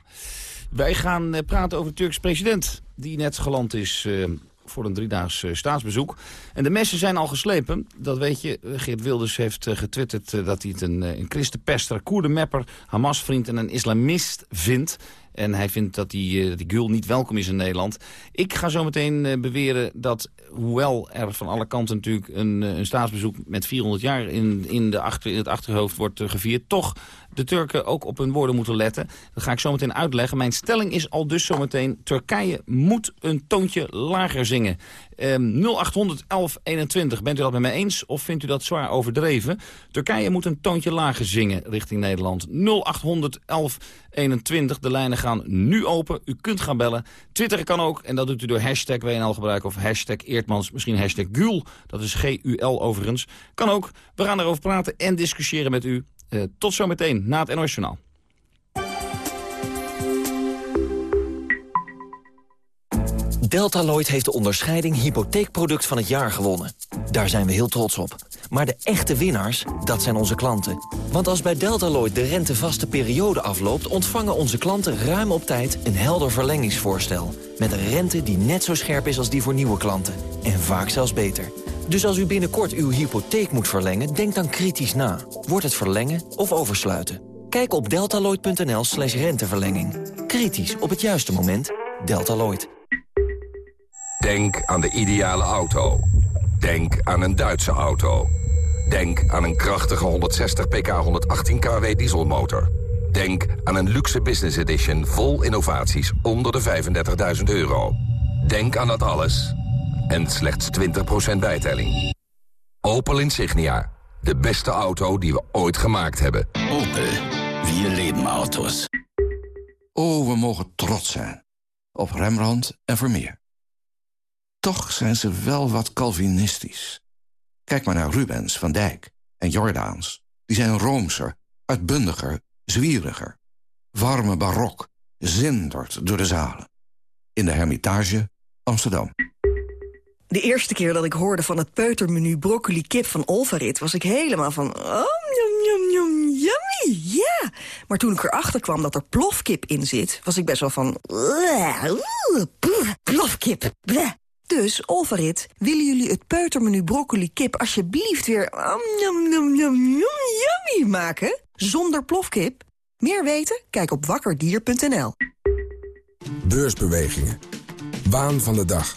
Wij gaan eh, praten over de Turkse president... die net geland is uh, voor een driedaags uh, staatsbezoek. En de messen zijn al geslepen, dat weet je. Geert Wilders heeft getwitterd dat hij het een, een christenpester. Hamas-vriend en een islamist vindt. En hij vindt dat die, die Gül niet welkom is in Nederland. Ik ga zo meteen beweren dat, hoewel er van alle kanten natuurlijk een, een staatsbezoek met 400 jaar in, in, de achter, in het achterhoofd wordt gevierd, toch de Turken ook op hun woorden moeten letten. Dat ga ik zo meteen uitleggen. Mijn stelling is al dus zometeen... Turkije moet een toontje lager zingen. Um, 0800 1121, bent u dat met mij eens of vindt u dat zwaar overdreven? Turkije moet een toontje lager zingen richting Nederland. 0800 1121, de lijnen gaan nu open. U kunt gaan bellen. Twitter kan ook en dat doet u door hashtag WNL gebruiken... of hashtag Eertmans, misschien hashtag GUL. Dat is G-U-L overigens. Kan ook. We gaan erover praten en discussiëren met u. Uh, tot zometeen na het NOS Journaal. Deltaloid heeft de onderscheiding hypotheekproduct van het jaar gewonnen. Daar zijn we heel trots op. Maar de echte winnaars, dat zijn onze klanten. Want als bij Deltaloid de rentevaste periode afloopt... ontvangen onze klanten ruim op tijd een helder verlengingsvoorstel. Met een rente die net zo scherp is als die voor nieuwe klanten. En vaak zelfs beter. Dus als u binnenkort uw hypotheek moet verlengen, denk dan kritisch na. Wordt het verlengen of oversluiten? Kijk op deltaloid.nl slash renteverlenging. Kritisch op het juiste moment. Deltaloid. Denk aan de ideale auto. Denk aan een Duitse auto. Denk aan een krachtige 160 pk 118 kW dieselmotor. Denk aan een luxe business edition vol innovaties onder de 35.000 euro. Denk aan dat alles en slechts 20% bijtelling. Opel Insignia. De beste auto die we ooit gemaakt hebben. Opel. Vier leven auto's. Oh, we mogen trots zijn. Op Rembrandt en Vermeer. Toch zijn ze wel wat Calvinistisch. Kijk maar naar Rubens, Van Dijk en Jordaans. Die zijn roomser, uitbundiger, zwieriger. Warme barok, zindert door de zalen. In de Hermitage, Amsterdam. De eerste keer dat ik hoorde van het peutermenu broccoli kip van Olvarit... was ik helemaal van... Oh, yum, yum, yum, yummy, ja. Maar toen ik erachter kwam dat er plofkip in zit... was ik best wel van... Plofkip. Dus, Olvarit, willen jullie het peutermenu broccoli kip... alsjeblieft weer yum, yum, yum, yummy maken? Zonder plofkip? Meer weten? Kijk op wakkerdier.nl. Beursbewegingen. Waan van de dag.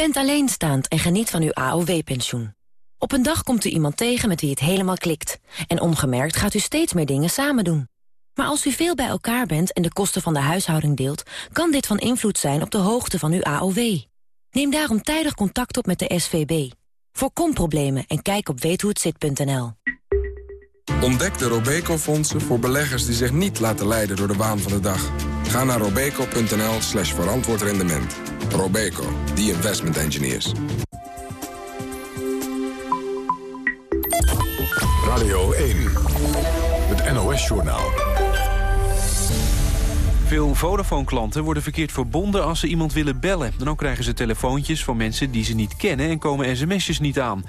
Bent alleenstaand en geniet van uw AOW-pensioen. Op een dag komt u iemand tegen met wie het helemaal klikt. En ongemerkt gaat u steeds meer dingen samen doen. Maar als u veel bij elkaar bent en de kosten van de huishouding deelt... kan dit van invloed zijn op de hoogte van uw AOW. Neem daarom tijdig contact op met de SVB. Voorkom problemen en kijk op weethohetzit.nl. Ontdek de Robeco-fondsen voor beleggers die zich niet laten leiden door de waan van de dag. Ga naar robeco.nl slash verantwoord rendement. Robeco, the investment engineers. Radio 1, het NOS-journaal. Veel Vodafone-klanten worden verkeerd verbonden als ze iemand willen bellen. Dan krijgen ze telefoontjes van mensen die ze niet kennen... en komen sms'jes niet aan.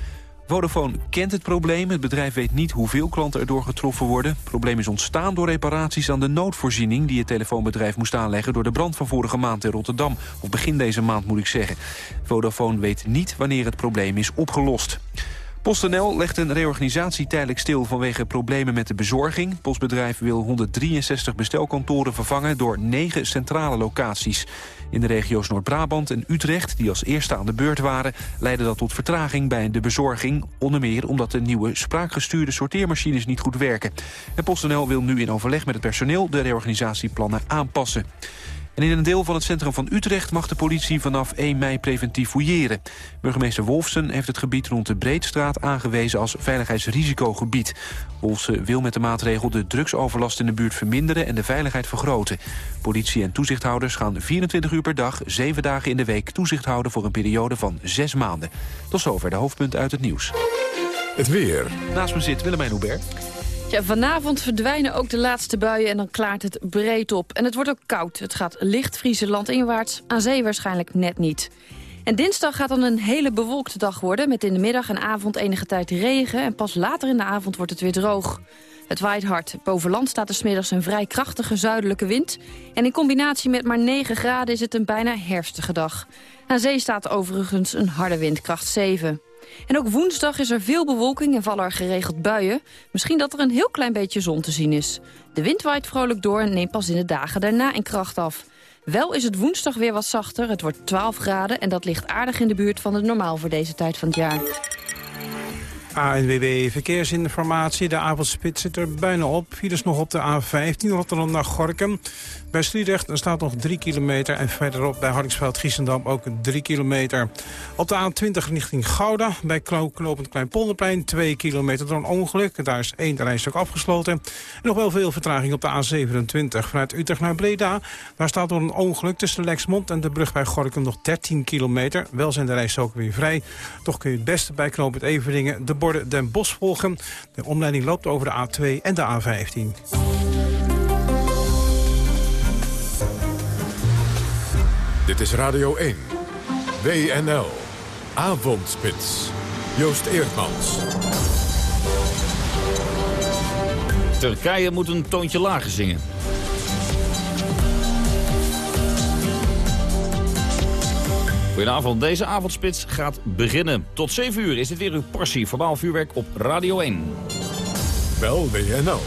Vodafone kent het probleem. Het bedrijf weet niet hoeveel klanten erdoor getroffen worden. Het probleem is ontstaan door reparaties aan de noodvoorziening... die het telefoonbedrijf moest aanleggen door de brand van vorige maand in Rotterdam. Of begin deze maand moet ik zeggen. Vodafone weet niet wanneer het probleem is opgelost. PostNL legt een reorganisatie tijdelijk stil vanwege problemen met de bezorging. Postbedrijf wil 163 bestelkantoren vervangen door 9 centrale locaties. In de regio's Noord-Brabant en Utrecht, die als eerste aan de beurt waren... leidde dat tot vertraging bij de bezorging. Onder meer omdat de nieuwe spraakgestuurde sorteermachines niet goed werken. En PostNL wil nu in overleg met het personeel de reorganisatieplannen aanpassen. En in een deel van het centrum van Utrecht mag de politie vanaf 1 mei preventief fouilleren. Burgemeester Wolfsen heeft het gebied rond de Breedstraat aangewezen als veiligheidsrisicogebied. Wolfsen wil met de maatregel de drugsoverlast in de buurt verminderen en de veiligheid vergroten. Politie en toezichthouders gaan 24 uur per dag, 7 dagen in de week toezicht houden voor een periode van 6 maanden. Tot zover de hoofdpunten uit het nieuws. Het weer. Naast me zit Willemijn Hubert. Ja, vanavond verdwijnen ook de laatste buien en dan klaart het breed op. En het wordt ook koud. Het gaat licht vriezen landinwaarts, aan zee waarschijnlijk net niet. En dinsdag gaat dan een hele bewolkte dag worden... met in de middag en avond enige tijd regen... en pas later in de avond wordt het weer droog. Het waait hard. Boven land staat er smiddags een vrij krachtige zuidelijke wind. En in combinatie met maar 9 graden is het een bijna herfstige dag. Aan zee staat overigens een harde wind, kracht 7. En ook woensdag is er veel bewolking en vallen er geregeld buien. Misschien dat er een heel klein beetje zon te zien is. De wind waait vrolijk door en neemt pas in de dagen daarna in kracht af. Wel is het woensdag weer wat zachter. Het wordt 12 graden en dat ligt aardig in de buurt van het normaal voor deze tijd van het jaar. ANWB Verkeersinformatie. De avondspit zit er bijna op. Files nog op de A15 Rotterdam naar Gorkum. Bij Sliedrecht staat nog 3 kilometer. En verderop bij Hardingsveld-Giessendam ook 3 kilometer. Op de A20 richting Gouda. Bij Knopend Kleinpolderplein 2 kilometer door een ongeluk. Daar is één rijstuk afgesloten. En nog wel veel vertraging op de A27 vanuit Utrecht naar Breda. Daar staat door een ongeluk tussen Lexmond en de brug bij Gorkum nog 13 kilometer. Wel zijn de rijstroken weer vrij. Toch kun je het beste bij Knopend Everdingen de borden Den Bosch volgen. De omleiding loopt over de A2 en de A15. Dit is Radio 1. WNL. Avondspits. Joost Eerdmans. Turkije moet een toontje lager zingen. Goedenavond, deze avondspits gaat beginnen. Tot 7 uur is dit weer uw portie verbaal vuurwerk op Radio 1. Bel WNL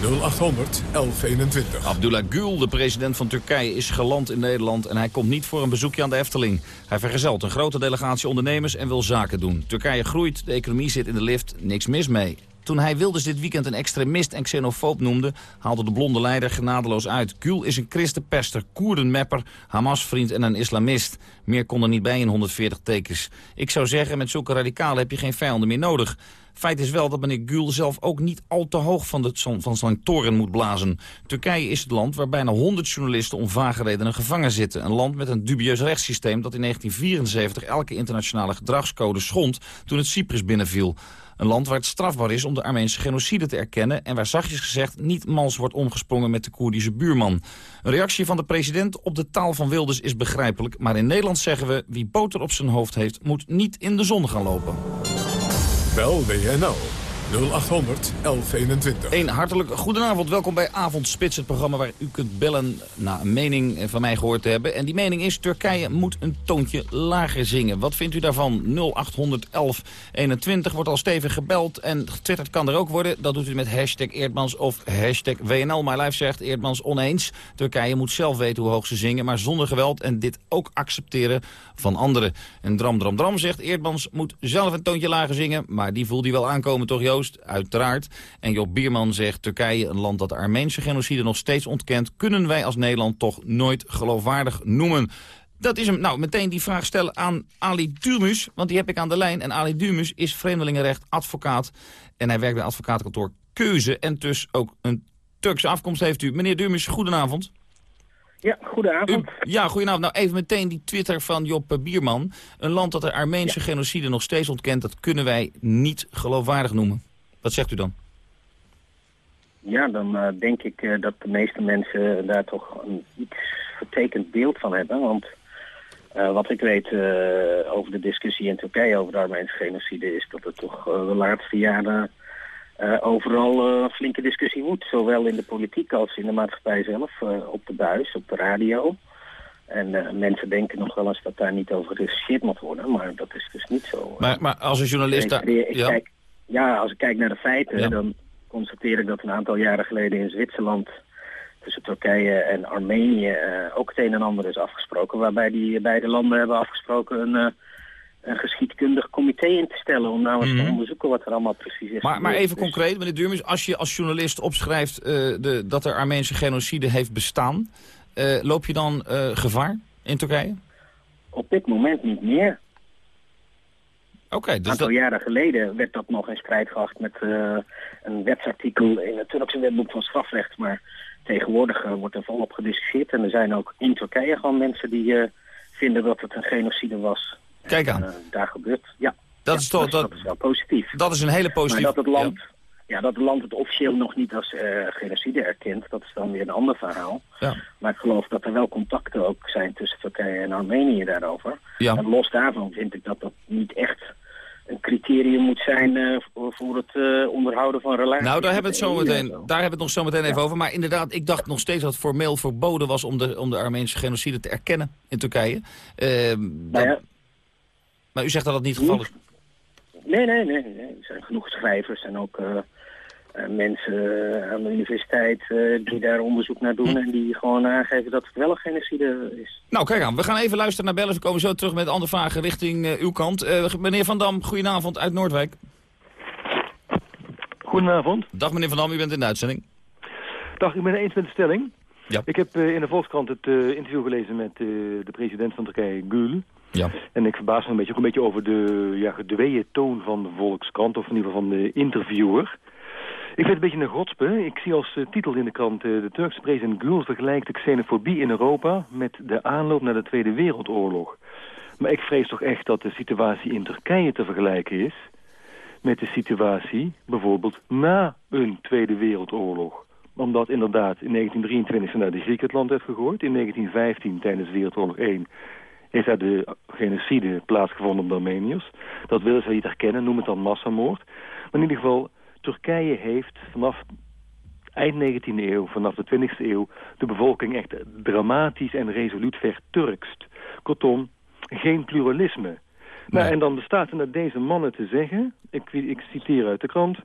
0800 1121. Abdullah Gül, de president van Turkije, is geland in Nederland... en hij komt niet voor een bezoekje aan de Efteling. Hij vergezelt een grote delegatie ondernemers en wil zaken doen. Turkije groeit, de economie zit in de lift, niks mis mee. Toen hij Wilders dit weekend een extremist en xenofoob noemde... haalde de blonde leider genadeloos uit. Gül is een christenpester, Koerdenmepper, Hamas-vriend en een islamist. Meer kon er niet bij in 140 tekens. Ik zou zeggen, met zulke radicalen heb je geen vijanden meer nodig. Feit is wel dat meneer Gül zelf ook niet al te hoog van, de, van zijn toren moet blazen. Turkije is het land waar bijna 100 journalisten om vage redenen gevangen zitten. Een land met een dubieus rechtssysteem dat in 1974 elke internationale gedragscode schond toen het Cyprus binnenviel. Een land waar het strafbaar is om de Armeense genocide te erkennen... en waar zachtjes gezegd niet mals wordt omgesprongen met de Koerdische buurman. Een reactie van de president op de taal van Wilders is begrijpelijk... maar in Nederland zeggen we, wie boter op zijn hoofd heeft... moet niet in de zon gaan lopen. Bel WNL 0800 1121. Een hartelijk goedenavond. Welkom bij Avondspits, het programma waar u kunt bellen na een mening van mij gehoord te hebben. En die mening is, Turkije moet een toontje lager zingen. Wat vindt u daarvan? 0800 1121 wordt al stevig gebeld en getwitterd kan er ook worden. Dat doet u met hashtag Eerdmans of hashtag WNL. My Life zegt Eerdmans oneens. Turkije moet zelf weten hoe hoog ze zingen, maar zonder geweld en dit ook accepteren van anderen. En Dram Dram Dram zegt Eerdmans moet zelf een toontje lager zingen, maar die voelt hij wel aankomen toch Joost? uiteraard. En Job Bierman zegt, Turkije, een land dat de Armeense genocide nog steeds ontkent... kunnen wij als Nederland toch nooit geloofwaardig noemen. Dat is hem. Nou, meteen die vraag stellen aan Ali Dumus, want die heb ik aan de lijn. En Ali Dumus is vreemdelingenrecht advocaat en hij werkt bij advocatenkantoor Keuze... en dus ook een Turkse afkomst heeft u. Meneer Dumus, goedenavond. Ja, goedenavond. ja, goedenavond. Nou, even meteen die Twitter van Job Bierman. Een land dat de Armeense genocide nog steeds ontkent... dat kunnen wij niet geloofwaardig noemen. Wat zegt u dan? Ja, dan uh, denk ik uh, dat de meeste mensen daar toch een iets vertekend beeld van hebben. Want uh, wat ik weet over de discussie in Turkije over de Armeense genocide... is dat er toch de laatste jaren overal een flinke discussie woedt. Zowel in de politiek als in de maatschappij zelf, op de buis, op de radio... En mensen denken nog wel eens dat daar niet over gediscussieerd moet worden, maar dat is dus niet zo. Maar, maar als een journalist... Ik, ik, ja. kijk, ja, als ik kijk naar de feiten, dan constateer ik dat een aantal jaren geleden in Zwitserland tussen Turkije en Armenië ook het een en ander is afgesproken. Waarbij die beide landen hebben afgesproken een, een geschiedkundig comité in te stellen om nou eens te mhm. onderzoeken wat er allemaal precies is. Maar, maar even concreet, meneer Durmus, als je als journalist opschrijft uh, de, dat er Armeense genocide heeft bestaan, loop je dan gevaar in Turkije? Op dit moment niet meer. Oké, dus een aantal jaren geleden werd dat nog in strijd geacht met een wetsartikel in het Turkse wetboek van strafrecht. Maar tegenwoordig wordt er volop gediscussieerd. En er zijn ook in Turkije gewoon mensen die vinden dat het een genocide was. Kijk aan. En, daar gebeurt, ja. Dat, ja, is toch, dat, dat, is wel positief. Dat is een hele positieve... Maar dat het land, ja. ja. dat het land het officieel nog niet als genocide erkent, dat is dan weer een ander verhaal. Ja. Maar ik geloof dat er wel contacten ook zijn tussen Turkije en Armenië daarover. En los daarvan vind ik dat dat niet echt een criterium moet zijn uh, voor, het uh, onderhouden van relaties. Nou, daar hebben we het, zo meteen, daar hebben we het nog zo meteen even over. Maar inderdaad, ik dacht nog steeds dat het formeel verboden was om de, om de Armeense genocide te erkennen in Turkije. Uh, nou ja. Maar u zegt dat dat niet het geval is? Nee, nee, nee. nee. Er zijn genoeg schrijvers en ook uh, mensen aan de universiteit uh, die daar onderzoek naar doen... Hm. en die gewoon aangeven dat het wel een genocide is. Nou, kijk aan. We gaan even luisteren naar bellen. We komen zo terug met andere vragen richting uh, uw kant. meneer Van Dam, goedenavond uit Noordwijk. Goedenavond. Dag meneer Van Dam, u bent in de uitzending. Dag, ik ben het eens met de stelling. Ja. Ik heb in de Volkskrant het interview gelezen met de president van Turkije, Gül. Ja. En ik verbaas me een beetje, ook een beetje over de ja, gedweeën toon van de Volkskrant... of in ieder geval van de interviewer... Ik vind het een beetje een godspe. Ik zie als uh, titel in de krant... Uh, de Turkse president Gül vergelijkt de xenofobie in Europa... met de aanloop naar de Tweede Wereldoorlog. Maar ik vrees toch echt dat de situatie in Turkije te vergelijken is... met de situatie bijvoorbeeld na een Tweede Wereldoorlog. Omdat inderdaad in 1923 vanuit de Grieken het land heeft gegooid. In 1915 tijdens Wereldoorlog 1 is daar de genocide plaatsgevonden op de Armeniërs. Dat willen ze niet erkennen, noem het dan massamoord. Maar in ieder geval Turkije heeft vanaf eind 19e eeuw, vanaf de 20e eeuw... de bevolking echt dramatisch en resoluut verturkst. Kortom, geen pluralisme. Nou, en dan bestaat er naar deze mannen te zeggen, ik, ik citeer uit de krant...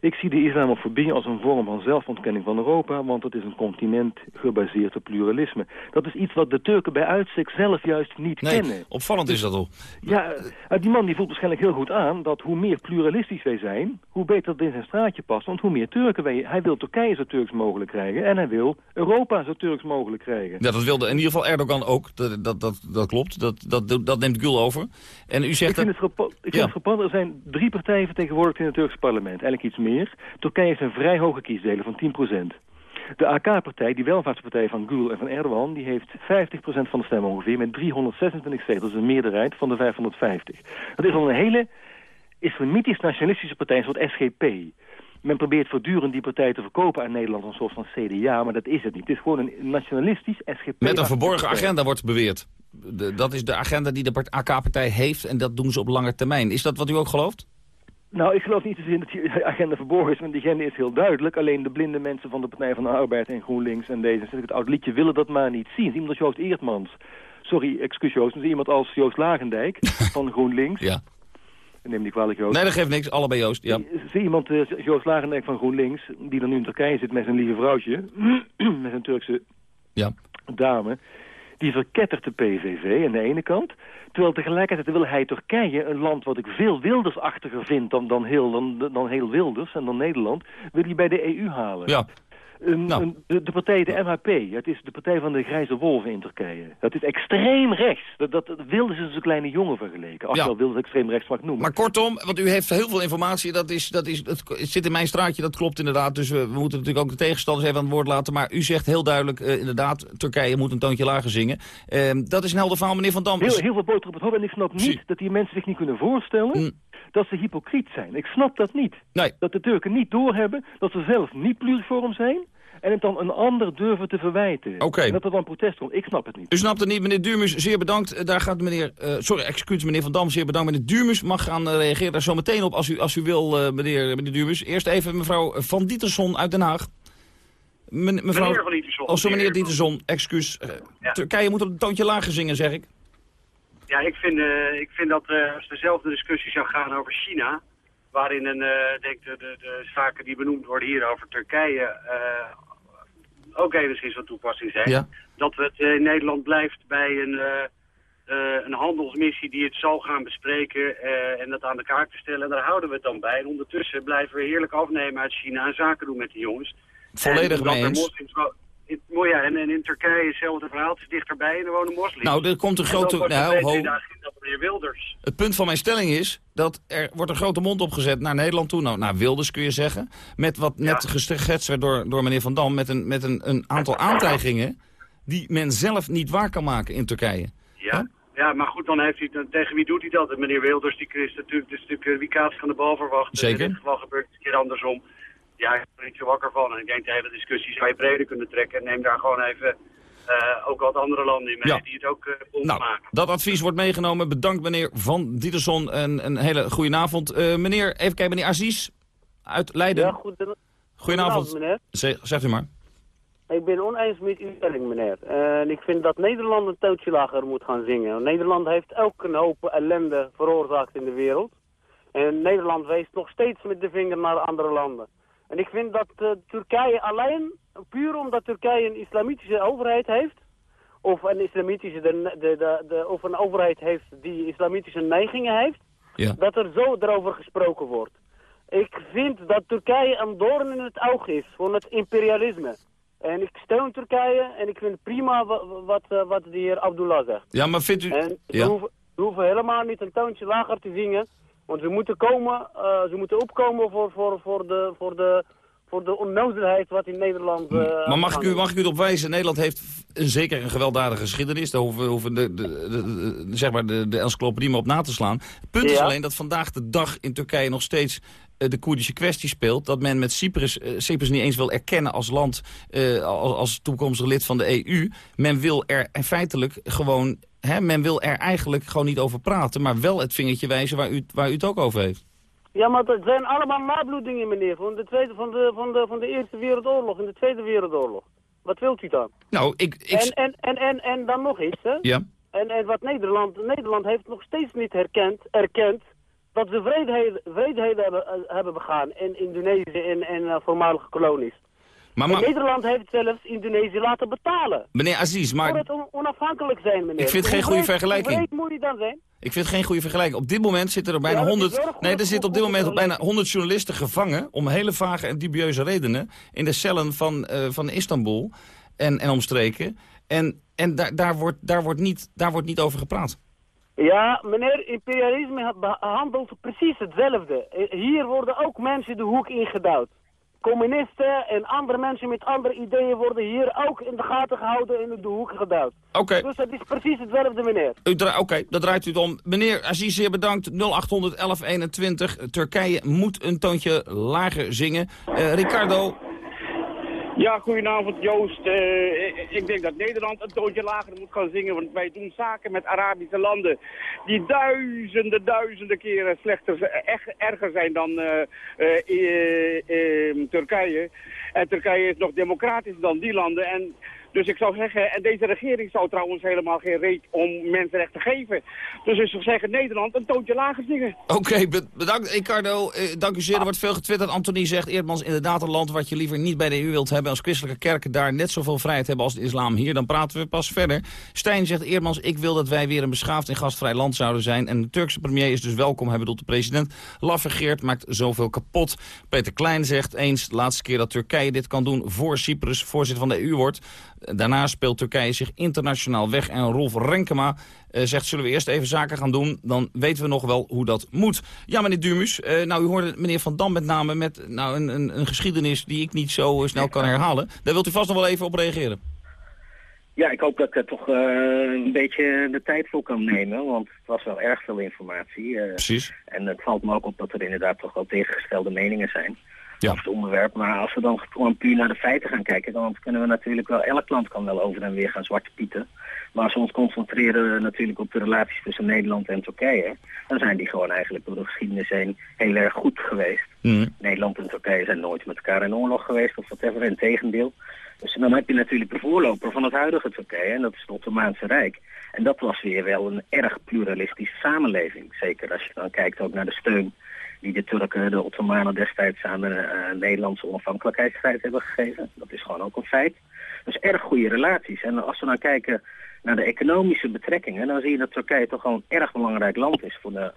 Ik zie de islamofobie als een vorm van zelfontkenning van Europa, want het is een continent gebaseerd op pluralisme. Dat is iets wat de Turken bij uitstek zelf juist niet Nee, kennen. opvallend is dat al. Ja, die man die voelt waarschijnlijk heel goed aan dat hoe meer pluralistisch wij zijn, hoe beter het in zijn straatje past. Want hoe meer Turken wij... Hij wil Turkije zo Turks mogelijk krijgen en hij wil Europa zo Turks mogelijk krijgen. Ja, dat wilde in ieder geval Erdogan ook. Dat, dat, dat, dat klopt. Dat, dat, dat neemt Gül over. En u zegt Ik vind, dat... het ik vind Ja. het frappant, er zijn drie partijen vertegenwoordigd in het Turkse parlement. Eigenlijk iets meer. Turkije heeft een vrij hoge kiesdelen van 10%. De AK-partij, die welvaartspartij van Gül en van Erdogan... die heeft 50% van de stemmen ongeveer met 326 zetels. Een meerderheid van de 550. Dat is al een hele islamitisch-nationalistische partij, een soort SGP. Men probeert voortdurend die partij te verkopen aan Nederland... als een soort van CDA, maar dat is het niet. Het is gewoon een nationalistisch SGP... Met een verborgen agenda wordt beweerd. Dat is de agenda die de part- AK-partij heeft en dat doen ze op lange termijn. Is dat wat u ook gelooft? Nou, ik geloof niet zozeer dat die agenda verborgen is, want die agenda is heel duidelijk. Alleen de blinde mensen van de Partij van de Arbeid en GroenLinks en deze, het oud liedje, willen dat maar niet zien. Iemand als Joost Eertmans. Sorry, excuus Joost, maar iemand als Joost Lagendijk van GroenLinks. Ja. Neem die kwalijk Joost. Nee, dat geeft niks. Allebei Joost. Ja. Zie iemand, eh, Joost Lagendijk van GroenLinks, die dan nu in Turkije zit met zijn lieve vrouwtje, met een Turkse Ja. dame, die verkettert de PVV aan de ene kant. Terwijl tegelijkertijd wil hij Turkije, een land wat ik veel wildersachtiger vind dan, dan, heel, dan, dan heel wilders en dan Nederland, wil hij bij de EU halen. Ja. Nou. de, de partij, de MHP, het is de partij van de grijze wolven in Turkije. Dat is extreem rechts. Dat, dat, dat Wilders is als een kleine jongen vergeleken. Als Ja. je al Wilders extreem rechts mag noemen. Maar kortom, want u heeft heel veel informatie. Dat, is, dat is, het zit in mijn straatje, dat klopt inderdaad. Dus we, we moeten natuurlijk ook de tegenstanders even aan het woord laten. Maar u zegt heel duidelijk, eh, inderdaad, Turkije moet een toontje lager zingen. Ehm, dat is een helder verhaal, meneer Van Dam. Heel, heel veel boter op het hoofd. En ik snap niet dat die mensen zich niet kunnen voorstellen dat ze hypocriet zijn. Ik snap dat niet. Nee. Dat de Turken niet doorhebben dat ze zelf niet pluriform zijn... en het dan een ander durven te verwijten. Oké. En dat er dan protest komt. Ik snap het niet. U snapt het niet, meneer Duurmus, zeer bedankt. Eh, Daar gaat meneer, eh, sorry, excuus, meneer Van Dam, zeer bedankt. Meneer Duurmus mag gaan eh, reageren daar zo meteen op als u, als u wil, eh, meneer, meneer Duurmus. Eerst even mevrouw Van Dieterson uit Den Haag. Men- mevrouw, Meneer Van Dieterson. Oh, zo meneer Dieterson, excuus. Ja. Turkije moet op een toontje lager zingen, zeg ik. Ja, ik vind, eh, ik vind dat eh, als dezelfde discussie zou gaan over China... waarin een, eh, denk de, de, de zaken die benoemd worden hier over Turkije... ook enigszins van toepassing zijn. Ja. Dat het in Nederland blijft bij een, een handelsmissie die het zal gaan bespreken... en dat aan de kaak te stellen. En daar houden we het dan bij. En ondertussen blijven we heerlijk afnemen uit China en zaken doen met die jongens. Volledig mee eens. In- mooi ja, en, en in Turkije hetzelfde verhaal. Het is dichterbij en er wonen moslims. Nou, er komt een En grote- nou, ho. Wilders. Het punt van mijn stelling is dat er wordt een grote mond opgezet naar Nederland toe. Nou, naar Wilders kun je zeggen. Met wat net geschetst werd door, door meneer Van Dam. Met, een, met een, een aantal aantijgingen die men zelf niet waar kan maken in Turkije. Ja. Ja, maar goed, dan heeft hij, dan, tegen wie doet hij dat? Meneer Wilders, die is natuurlijk, dus natuurlijk eh, wie kaats van de bal verwacht. Zeker. In dit geval gebeurt het een keer andersom. Ja, ik ben er niet zo wakker van. En ik denk de hele discussie zou je breder kunnen trekken. En neem daar gewoon even eh, ook wat andere landen in mee Ja. die het ook uh, Nou, maken. dat advies wordt meegenomen. Bedankt meneer Van Dieterson en een hele goede avond. Eh, meneer, even kijken, meneer Aziz uit Leiden. Ja, goeden- Goedenavond. goedenavond, meneer. Zeg- zegt u maar. Ik ben oneens met uw stelling, meneer. En ik vind dat Nederland een tootje lager moet gaan zingen. Nederland heeft ook een hoop ellende veroorzaakt in de wereld. En Nederland wijst nog steeds met de vinger naar andere landen. En ik vind dat eh, Turkije alleen, puur omdat Turkije een islamitische overheid heeft, of een islamitische, de, de, de, de- of een overheid heeft die islamitische neigingen heeft, Ja. dat er zo erover gesproken wordt. Ik vind dat Turkije een doorn in het oog is van het imperialisme. En ik steun Turkije en ik vind prima wa- wa- wat, eh, wat de heer Abdullah zegt. Ja, maar vindt u... En Ja. hoeven, ze hoeven helemaal niet een toontje lager te zingen. Want ze moeten komen, eh, ze moeten opkomen voor, voor, voor, de, voor, de, voor de onnozelheid wat in Nederland... eh, Maar mag ik, u, mag ik u erop wijzen, Nederland heeft een, zeker een gewelddadige geschiedenis. Daar hoeven, hoeven de, de, de, de- zeg maar de, de encyclopedie maar op na te slaan. Het punt is alleen dat vandaag de dag in Turkije nog steeds eh, de Koerdische kwestie speelt. Dat men met Cyprus, eh, Cyprus niet eens wil erkennen als land, eh, als, als toekomstig lid van de EU. Men wil er feitelijk gewoon, hè, men wil er eigenlijk gewoon niet over praten. Maar wel het vingertje wijzen waar u, waar u het ook over heeft. Ja, maar dat zijn allemaal nabloedingen, meneer, van de, tweede, van, de, van, de, van de Eerste Wereldoorlog en de Tweede Wereldoorlog. Wat wilt u dan? Nou, ik... ik En, en, en, en, en dan nog iets, hè? ja. En, en wat Nederland, Nederland heeft nog steeds niet herkend, erkend dat ze vreedheden, vreedheden hebben, eh, hebben begaan in Indonesië en, en uh, voormalige kolonies. Maar, Nederland heeft zelfs Indonesië laten betalen. Meneer Aziz, maar... Voor het on onafhankelijk zijn, meneer. Ik vind geen goede vergelijking. Hoe moet je dan zijn? Ik vind geen goede vergelijking. Op dit moment zitten er bijna Ja, dat is 100... wel een Nee, er zitten op dit moment bijna 100 journalisten gevangen... om hele vage en dubieuze redenen... in de cellen van, eh, van Istanbul en, en omstreken. En, en daar, daar, wordt, daar, wordt niet, daar wordt niet over gepraat. Ja, meneer, imperialisme behandelt precies hetzelfde. Eh, Hier worden ook mensen de hoek ingedouwd. Communisten en andere mensen met andere ideeën worden hier ook in de gaten gehouden en in de hoek gedouwd. Oké. Dus het is precies hetzelfde, meneer. Oké, dat draait u het om. Meneer Aziz, zeer bedankt. 0800 1121. Turkije moet een toontje lager zingen. Eh, Ricardo, Ja, goedenavond Joost. Eh, ik- ik denk dat Nederland een toontje lager moet gaan zingen, want wij doen zaken met Arabische landen die duizenden, duizenden keren slechter, echt erger zijn dan eh, eh, eh, eh, Turkije. En Turkije is nog democratischer dan die landen. En dus ik zou zeggen, en deze regering zou trouwens helemaal geen reet om mensenrechten geven. Dus ik zou zeggen, Nederland een toontje lager zingen. Oké, be- bedankt Ricardo. Eh, dank u zeer. Er wordt veel getwitterd. Anthony zegt, Eerdmans, inderdaad een land wat je liever niet bij de EU wilt hebben... als christelijke kerken daar net zoveel vrijheid hebben als de islam hier. Dan praten we pas verder. Stijn zegt, Eerdmans, ik wil dat wij weer een beschaafd en gastvrij land zouden zijn. En de Turkse premier is dus welkom, hij bedoelt de president. Laffergeert maakt zoveel kapot. Peter Klein zegt, eens de laatste keer dat Turkije dit kan doen... voor Cyprus voorzitter van de EU wordt. Daarna speelt Turkije zich internationaal weg. En Rolf Renkema eh, zegt, zullen we eerst even zaken gaan doen? Dan weten we nog wel hoe dat moet. Ja, meneer Dumus, eh, nou, u hoorde meneer Van Dam met name met nou, een, een, een geschiedenis die ik niet zo eh, snel kan herhalen. Daar wilt u vast nog wel even op reageren. Ja, ik hoop dat ik er toch een beetje de tijd voor kan nemen, want het was wel erg veel informatie. Precies. En het valt me ook op dat er inderdaad toch wel tegengestelde meningen zijn Ja. het onderwerp. Maar als we dan gewoon puur naar de feiten gaan kijken, dan kunnen we natuurlijk wel, elk land kan wel over en weer gaan zwarte pieten. Maar als we ons concentreren natuurlijk op de relaties tussen Nederland en Turkije, dan zijn die gewoon eigenlijk door de geschiedenis heen heel erg goed geweest. Nederland en Turkije zijn nooit met elkaar in oorlog geweest of whatever, in tegendeel. Dus dan heb je natuurlijk de voorloper van het huidige Turkije en dat is het Ottomaanse Rijk. En dat was weer wel een erg pluralistische samenleving. Zeker als je dan kijkt ook naar de steun die de Turken, de Ottomanen destijds aan de eh, Nederlandse onafhankelijkheidsstrijd hebben gegeven. Dat is gewoon ook een feit. Dus erg goede relaties. En als we dan kijken naar de economische betrekkingen, dan zie je dat Turkije toch gewoon een erg belangrijk land is voor de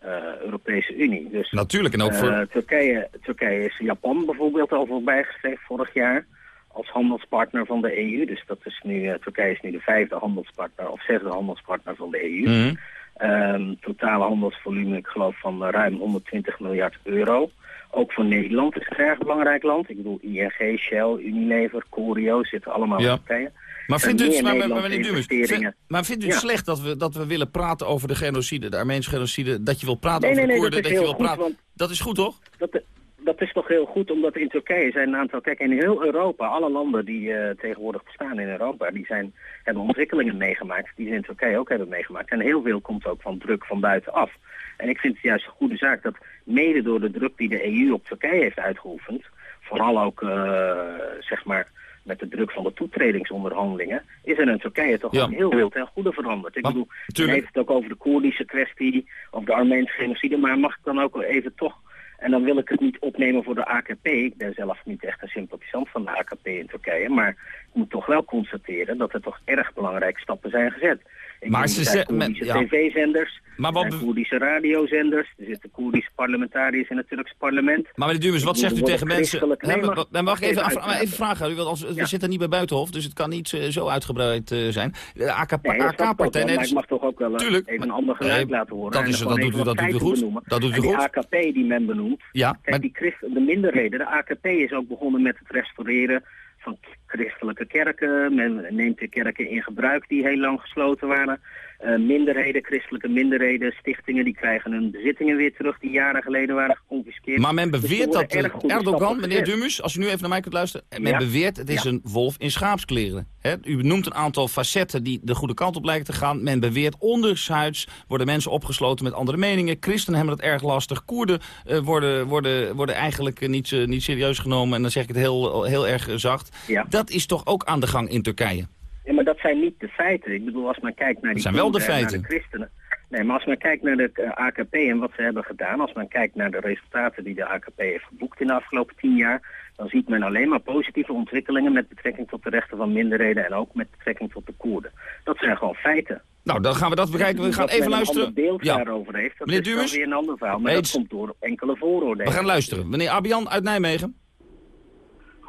eh, Europese Unie. Dus, Natuurlijk, en ook voor- eh, Turkije, Turkije is Japan bijvoorbeeld al voorbijgestreefd vorig jaar als handelspartner van de EU. Dus dat is nu, eh, Turkije is nu de vijfde handelspartner of zesde handelspartner van de EU. Mhm. Ehm, totale handelsvolume, ik geloof van eh, ruim 120 miljard euro. Ook voor Nederland is het een erg belangrijk land. Ik bedoel, ING, Shell, Unilever, Corio zitten allemaal Ja. Turkije. Maar vindt u maar, vindt u het Ja. slecht dat we, dat we willen praten over de genocide, de Armeense genocide, dat je wil praten Nee, over nee, de Koerden, dat is je wil goed, praten... Dat is goed, toch? Dat, dat is toch heel goed, omdat in Turkije zijn een aantal... Kijk, in heel Europa, alle landen die eh, tegenwoordig bestaan in Europa... die zijn, hebben ontwikkelingen meegemaakt die ze in Turkije ook hebben meegemaakt. En heel veel komt ook van druk van buitenaf. En ik vind het juist een goede zaak dat mede door de druk die de EU op Turkije heeft uitgeoefend... vooral ook, eh, zeg maar, met de druk van de toetredingsonderhandelingen... is er in Turkije toch Ja. heel veel ten goede veranderd. Ik Maar, bedoel, men heeft het ook over de Koerdische kwestie... of de Armeense genocide, maar mag ik dan ook even toch... En dan wil ik het niet opnemen voor de AKP. Ik ben zelf niet echt een sympathisant van de AKP in Turkije. Maar ik moet toch wel constateren dat er toch erg belangrijke stappen zijn gezet. Maar ze zijn Koerdische ja. tv-zenders, Maar er wat zijn be- Koerdische radiozenders, er zitten Koerdische parlementariërs in het Turkse parlement. Maar meneer Ik wat zegt u tegen mensen... Nee, maar- mag- ik even, vragen, u, want als, we Ja. zitten niet bij Buitenhof, dus het kan niet eh, zo uitgebreid eh, zijn. De Nee, ik AK-partij... ik mag toch ook wel eh, Tuurlijk, even een ander geluid laten horen. dat is- dat doet u- dat doet u goed. Dat doet u goed. AKP die men benoemt, Ja, Kijk, maar- die christen, de minderheden, de AKP is ook begonnen met het restaureren van christelijke kerken. Men neemt de kerken in gebruik die heel lang gesloten waren. Eh, minderheden, christelijke minderheden, stichtingen, die krijgen hun bezittingen weer terug die jaren geleden waren geconfiskeerd. Maar men Dus er beweert worden dat eh, Erdogan, meneer. Dumus, als u nu even naar mij kunt luisteren. Men Ja. beweert het is Ja. een wolf in schaapskleren. U noemt een aantal facetten die de goede kant op lijken te gaan. Men beweert ondershuids worden mensen opgesloten met andere meningen. Christenen hebben het erg lastig. Koerden eh, worden, worden, worden eigenlijk eh, niet, eh, niet serieus genomen. En dan zeg ik het heel, heel erg eh, zacht. Ja. Dat is toch ook aan de gang in Turkije? Ja, maar dat zijn niet de feiten. Ik bedoel, als men kijkt naar die zijn wel de naar feiten. de christenen. Nee, maar als men kijkt naar de eh, AKP en wat ze hebben gedaan... als men kijkt naar de resultaten die de AKP heeft geboekt in de afgelopen tien jaar... dan ziet men alleen maar positieve ontwikkelingen met betrekking tot de rechten van minderheden... en ook met betrekking tot de Koerden. Dat zijn gewoon feiten. Nou, dan gaan we dat bekijken. We gaan Dat even luisteren. een ander beeld Ja. daarover heeft, dat Meneer is wel weer een ander verhaal. Maar Eens. dat komt door enkele vooroordelen. We gaan luisteren. Meneer Abian uit Nijmegen.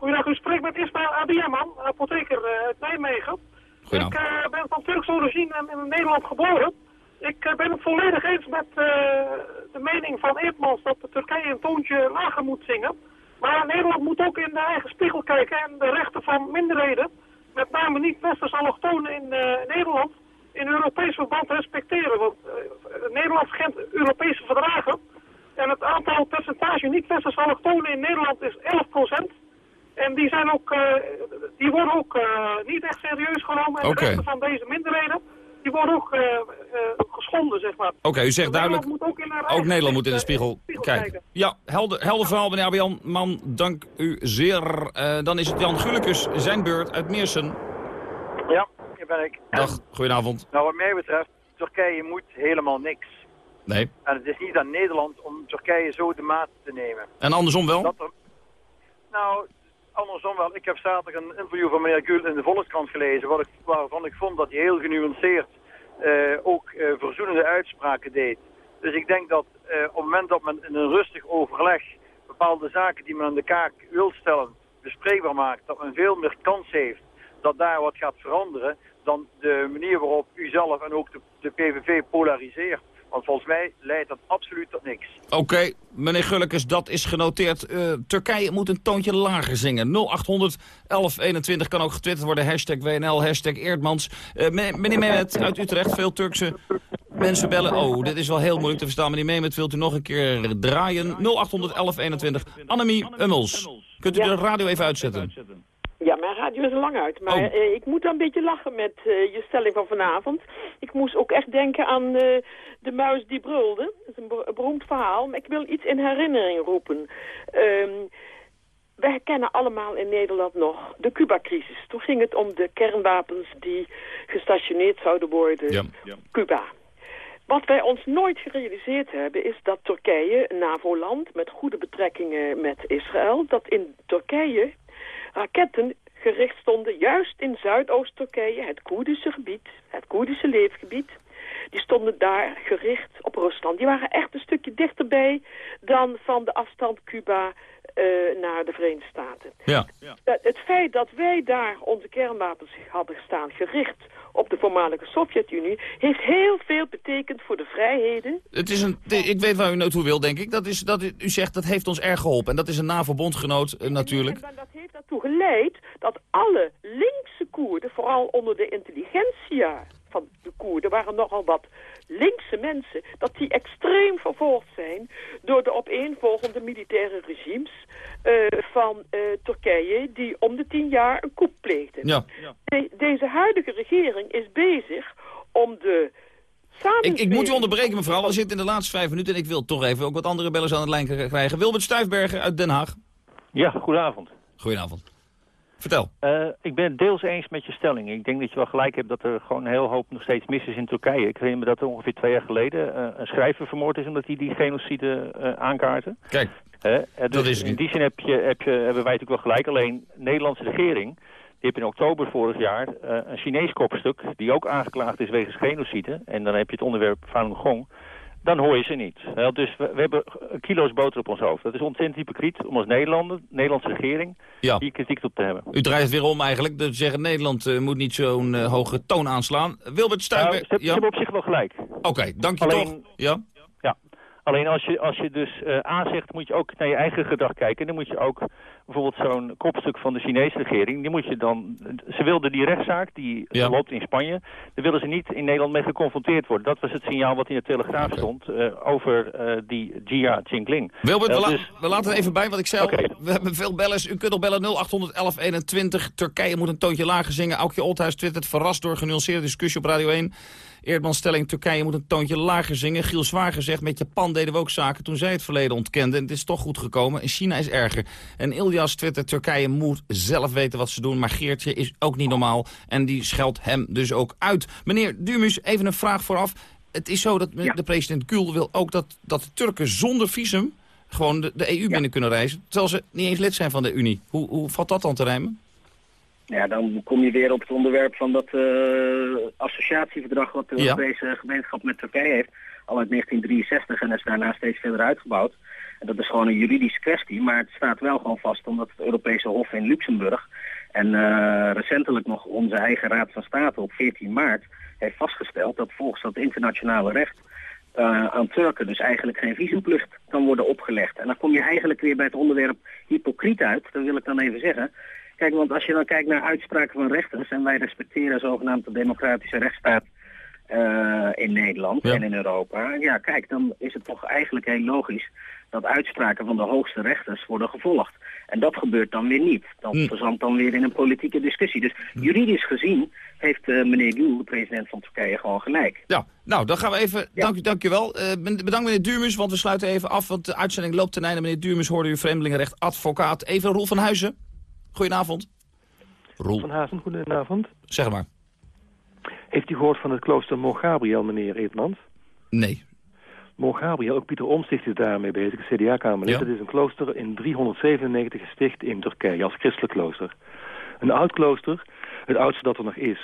Goedendag, u spreekt met Ismaël Abiyaman, apotheker eh, uit Nijmegen. Ik eh, ben van Turkse origine en in Nederland geboren. Ik eh, ben het volledig eens met de mening van Eerdmans dat de Turkije een toontje lager moet zingen. Maar Nederland moet ook in de eigen spiegel kijken en de rechten van minderheden, met name niet-westers allochtonen in Nederland, in Europees verband respecteren. Want Nederland schendt Europese verdragen en het aantal percentage niet-westers allochtonen in Nederland is 11 En die, zijn ook, eh, die worden ook eh, niet echt serieus genomen. En de rechten van deze minderheden, die worden ook eh, eh, geschonden, zeg maar. Oké, u zegt duidelijk, Nederland ook in haar ook eigen Nederland moet in de spiegel kijken. Ja, helder, helder verhaal, meneer Abian. Man, dank u zeer. Eh, dan is het Jan Gulikus, zijn beurt uit Meersen. Ja, hier ben ik. Dag, goedenavond. Nou, wat mij betreft, Turkije moet helemaal niks. Nee. En het is niet aan Nederland om Turkije zo de maat te nemen. En andersom wel? Dat er- nou, andersom wel. Ik heb zaterdag een interview van meneer Gül in de Volkskrant gelezen... Ik, waarvan ik vond dat hij heel genuanceerd eh, ook eh, verzoenende uitspraken deed. Dus ik denk dat eh, op het moment dat men in een rustig overleg... bepaalde zaken die men aan de kaak wil stellen bespreekbaar maakt... dat men veel meer kans heeft dat daar wat gaat veranderen... dan de manier waarop u zelf en ook de, de PVV polariseert. Want volgens mij leidt dat absoluut tot niks. Oké, meneer Gulikus, dat is genoteerd. Eh, Turkije moet een toontje lager zingen. 0800 1121 kan ook getwitterd worden. Hashtag WNL, hashtag Eerdmans. Eh, me- meneer Mehmet uit Utrecht, veel Turkse mensen bellen. Oh, dit is wel heel moeilijk te verstaan. Meneer Mehmet, wilt u nog een keer draaien? 0800 1121. Annemie Ummels. Kunt u de radio even uitzetten? Mijn radio is lang uit. Maar Oh. eh, ik moet een beetje lachen met eh, je stelling van vanavond. Ik moest ook echt denken aan eh, de muis die brulde. Dat is een be- beroemd verhaal. Maar ik wil iets in herinnering roepen. Ehm wij kennen allemaal in Nederland nog de Cuba-crisis. Toen ging het om de kernwapens die gestationeerd zouden worden op Cuba. Wat wij ons nooit gerealiseerd hebben is dat Turkije, een NAVO-land met goede betrekkingen met Israël, dat in Turkije raketten gericht stonden juist in Zuidoost-Turkije, het Koerdische gebied, het Koerdische leefgebied. Die stonden daar gericht op Rusland. Die waren echt een stukje dichterbij dan van de afstand Cuba eh, naar de Verenigde Staten. Ja. Eh, Het feit dat wij daar onze kernwapens hadden staan gericht op de voormalige Sovjet-Unie... heeft heel veel betekend voor de vrijheden. Het is een, ik weet waar u naartoe wil, denk ik. Dat is, dat, u zegt dat heeft ons erg geholpen. En dat is een NAVO-bondgenoot eh, natuurlijk. En dat heeft ertoe geleid dat alle linkse Koerden, vooral onder de intelligentsia van de Koerden, waren nogal wat linkse mensen, dat die extreem vervolgd zijn door de opeenvolgende militaire regimes eh, van eh, Turkije, die om de tien jaar een coup pleegden. Ja. De- deze huidige regering is bezig om de Ik, ik moet u onderbreken, mevrouw. We zitten in de laatste vijf minuten en ik wil toch even ook wat andere bellers aan de lijn krijgen. Wilbert Stuifbergen uit Den Haag. Ja, goedenavond. Goedenavond. Vertel. Eh, ik ben het deels eens met je stelling. Ik denk dat je wel gelijk hebt dat er gewoon een heel hoop nog steeds mis is in Turkije. Ik herinner me dat er ongeveer twee jaar geleden eh, een schrijver vermoord is omdat hij die genocide eh aankaartte. Kijk, Hè? Dus dat is in die zin heb je, heb je, hebben wij natuurlijk wel gelijk. Alleen de Nederlandse regering, die heeft in oktober vorig jaar een Chinees kopstuk... die ook aangeklaagd is wegens genocide. En dan heb je het onderwerp Falun Gong. Dan hoor je ze niet. Dus we, we hebben kilo's boter op ons hoofd. Dat is ontzettend hypocriet om als Nederlander, Nederlandse regering, Ja. hier kritiek op te hebben. U draait het weer om eigenlijk. Dat zeggen Nederland eh, moet niet zo'n eh, hoge toon aanslaan. Wilbert Nou, Stuifbergen... ze, ze hebben op zich wel gelijk. Oké, dank je Alleen- toch. Ja? Alleen als je, als je dus aanzegt, moet je ook naar je eigen gedrag kijken. En dan moet je ook bijvoorbeeld zo'n kopstuk van de Chinese regering, die moet je dan... Ze wilden die rechtszaak, die Ja. loopt in Spanje, daar willen ze niet in Nederland mee geconfronteerd worden. Dat was het signaal wat in de Telegraaf stond eh, over eh, die Jia Qingling. Wilbert, we, la- dus- we laten het even bij wat ik zei. We hebben veel bellers. U kunt nog bellen 0800 1121. Turkije moet een toontje lager zingen. Aukje Oldhuis twittert verrast door genuanceerde discussie op Radio 1. Eerdmans stelling, Turkije moet een toontje lager zingen. Giel Zwager zegt, met Japan deden we ook zaken toen zij het verleden ontkenden. En het is toch goed gekomen. En China is erger. En Iljas twittert, Turkije moet zelf weten wat ze doen. Maar Geertje is ook niet normaal. En die scheldt hem dus ook uit. Meneer Dumus, even een vraag vooraf. het is zo dat de president Gül wil ook dat, dat de Turken zonder visum gewoon de, de EU binnen kunnen reizen. Terwijl ze niet eens lid zijn van de Unie. Hoe, hoe valt dat dan te rijmen? Ja, dan kom je weer op het onderwerp van dat uh, associatieverdrag wat de Europese gemeenschap met Turkije heeft. Al uit 1963 en is daarna steeds verder uitgebouwd. En dat is gewoon een juridische kwestie, maar het staat wel gewoon vast omdat het Europese Hof in Luxemburg en uh, recentelijk nog onze eigen Raad van State op 14 maart heeft vastgesteld dat volgens dat internationale recht uh, aan Turken dus eigenlijk geen visumplicht kan worden opgelegd. En dan kom je eigenlijk weer bij het onderwerp hypocriet uit, dat wil ik dan even zeggen. Kijk, want als je dan kijkt naar uitspraken van rechters... en wij respecteren zogenaamd de democratische rechtsstaat uh, in Nederland en in Europa... ja, kijk, dan is het toch eigenlijk heel logisch dat uitspraken van de hoogste rechters worden gevolgd. En dat gebeurt dan weer niet. Dat hm. verzandt dan weer in een politieke discussie. Dus juridisch gezien heeft uh, meneer Gül, de president van Turkije, gewoon gelijk. Ja, nou, dan gaan we even... Ja. Dank, dank je wel. Uh, bedankt meneer Duurmus, want we sluiten even af, want de uitzending loopt ten einde. Meneer Duurmus hoorde u vreemdelingenrecht advocaat. Even Roel van Huizen. Goedenavond. Roel. Van Hazen, goedenavond. Zeg maar. Heeft u gehoord van het klooster Mo Gabriel, meneer Eetmans? Nee. Mo Gabriel, ook Pieter Omsticht is daarmee bezig, CDA-kamerlid. Ja. Dat is een klooster in 397 gesticht in Turkije, als christelijk klooster. Een oud klooster, het oudste dat er nog is.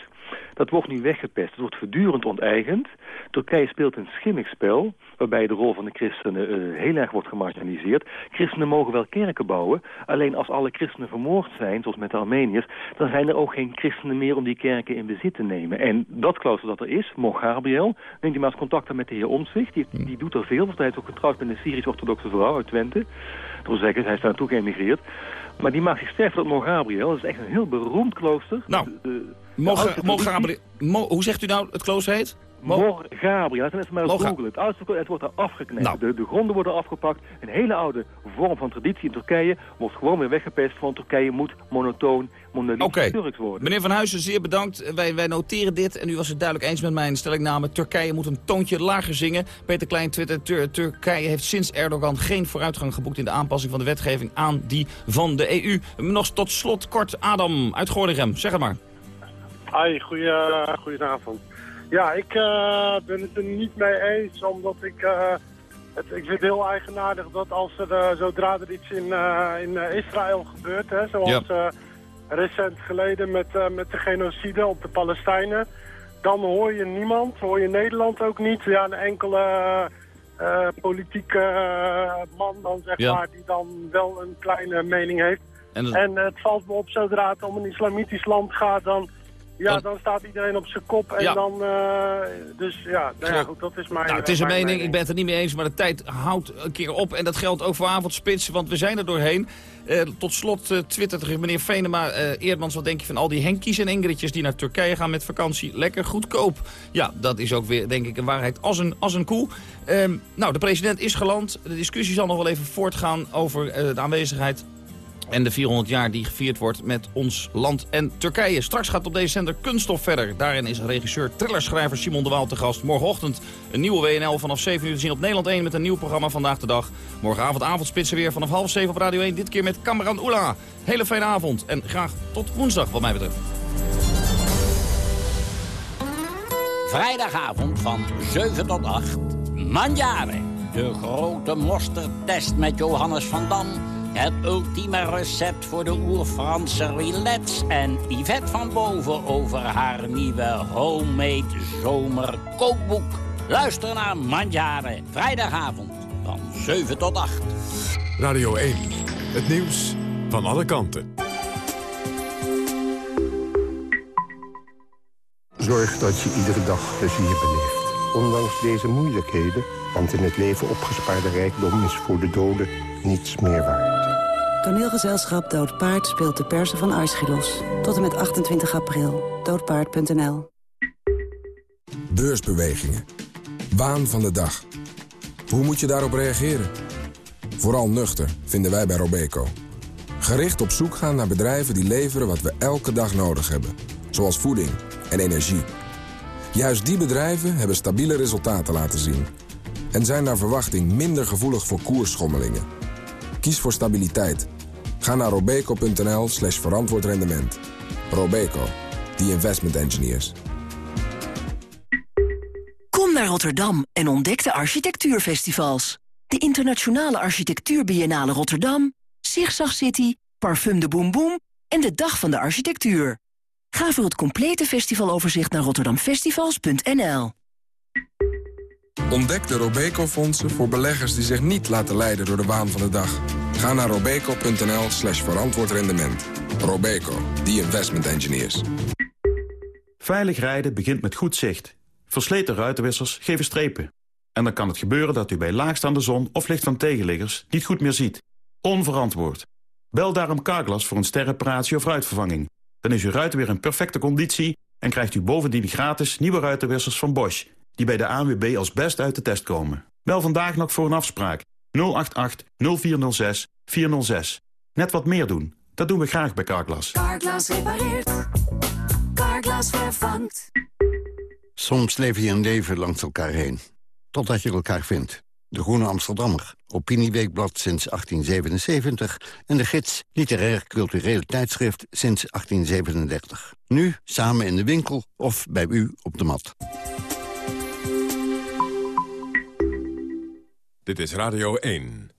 Dat wordt nu weggepest. Het wordt voortdurend onteigend. Turkije speelt een schimmig spel, waarbij de rol van de christenen uh, heel erg wordt gemarginaliseerd. Christenen mogen wel kerken bouwen, alleen als alle christenen vermoord zijn, zoals met de Armeniërs, dan zijn er ook geen christenen meer om die kerken in bezit te nemen. En dat klooster dat er is, Mo Gabriel, neemt hij maar eens contacten met de heer Omtzigt. Die, die doet er veel, want hij is ook getrouwd met een Syrisch-orthodoxe vrouw uit Twente. Dat wil zeggen, hij is daar naartoe geëmigreerd. Maar die maakt zich sterk voor dat Mo Gabriel. Dat is echt een heel beroemd klooster. Nou, de, Mo Gabriel, Mo, hoe zegt u nou het klooster heet? Mor Gabriel, dat is maar eens googlen. Het oudste het wordt er afgeknipt. Nou. De, de gronden worden afgepakt. Een hele oude vorm van traditie in Turkije wordt gewoon weer weggepest. Van Turkije moet monotoon, monolithisch Turks worden. Meneer Van Huizen, zeer bedankt. Wij, wij noteren dit en u was het duidelijk eens met mijn stellingname. Turkije moet een toontje lager zingen. Peter Klein twitter, Turkije heeft sinds Erdogan geen vooruitgang geboekt in de aanpassing van de wetgeving aan die van de EU. Nog tot slot kort Adam uit Gordegem, zeg het maar. Hi, goedenavond. Ja, ik uh, ben het er niet mee eens, omdat ik... Uh, het, ik vind het heel eigenaardig dat als er, uh, zodra er iets in, in Israël gebeurt, hè, zoals recent geleden met, met de genocide op de Palestijnen, dan hoor je niemand, hoor je Nederland ook niet. Ja, een enkele politieke man dan, zeg maar, die dan wel een kleine mening heeft. En, en het valt me op, zodra het om een islamitisch land gaat, dan ja, dan staat iedereen op zijn kop en dan... Uh, dus ja, nou ja goed, dat is mijn... Nou, het is een mening, ik ben het er niet mee eens, maar de tijd houdt een keer op. En dat geldt ook voor avondspits, want we zijn er doorheen. Uh, tot slot uh, twittert meneer Venema, Eerdmans, wat denk je van al die Henkies en Ingridjes die naar Turkije gaan met vakantie? Lekker goedkoop. Ja, dat is ook weer, denk ik, een waarheid als een, als een koe. Uh, nou, de president is geland. De discussie zal nog wel even voortgaan over de aanwezigheid en de 400 jaar die gevierd wordt met ons land en Turkije. Straks gaat op deze zender Kunststof verder. Daarin is regisseur, thrillerschrijver Simon de Waal te gast. Morgenochtend een nieuwe WNL vanaf 7 uur te zien op Nederland 1 met een nieuw programma Vandaag de Dag. Morgenavond avondspitsen weer vanaf half 7 op Radio 1. Dit keer met Cameron Oela. Hele fijne avond en graag tot woensdag wat mij betreft. Vrijdagavond van 7 tot 8. Mandjaren. De grote mosterdtest met Johannes van Dam het ultieme recept voor de oer-Franse rilets. En Yvette van Boven over haar nieuwe homemade zomerkookboek. Luister naar Mandjaren, vrijdagavond van 7 tot 8. Radio 1, het nieuws van alle kanten. Zorg dat je iedere dag plezier beleeft. Ondanks deze moeilijkheden, want in het leven opgespaarde rijkdom is voor de doden niets meer waard. Toneelgezelschap Dood Paard speelt de persen van Aeschylos. Tot en met 28 april. Doodpaard.nl Beursbewegingen. Waan van de dag. Hoe moet je daarop reageren? Vooral nuchter, vinden wij bij Robeco. Gericht op zoek gaan naar bedrijven die leveren wat we elke dag nodig hebben. Zoals voeding en energie. Juist die bedrijven hebben stabiele resultaten laten zien. En zijn naar verwachting minder gevoelig voor koersschommelingen. Kies voor stabiliteit. Ga naar robeco.nl slash verantwoord. Robeco, the investment engineers naar Rotterdam en ontdek de architectuurfestivals. De Internationale Architectuurbiennale Rotterdam, Zigzag City, Parfum de Boom Boom en de Dag van de Architectuur. Ga voor het complete festivaloverzicht naar rotterdamfestivals.nl. Ontdek de Robeco-fondsen voor beleggers die zich niet laten leiden door de waan van de dag. Ga naar robeco.nl slash verantwoord rendement. Robeco, the investment engineers. Veilig rijden begint met goed zicht. Versleten ruitenwissers geven strepen. En dan kan het gebeuren dat u bij laagstaande zon of licht van tegenliggers niet goed meer ziet. Onverantwoord. Bel daarom Carglass voor een sterreparatie of ruitvervanging. Dan is uw ruiten weer in perfecte conditie en krijgt u bovendien gratis nieuwe ruitenwissers van Bosch... die bij de ANWB als best uit de test komen. Bel vandaag nog voor een afspraak. 088 0406 406. Net wat meer doen. Dat doen we graag bij Carglass. Carglass repareert. Carglass vervangt. Soms leef je een leven langs elkaar heen. Totdat je elkaar vindt. De Groene Amsterdammer, Opinieweekblad sinds 1877... en de gids Literair Cultureel Tijdschrift sinds 1837. Nu samen in de winkel of bij u op de mat. Dit is Radio 1.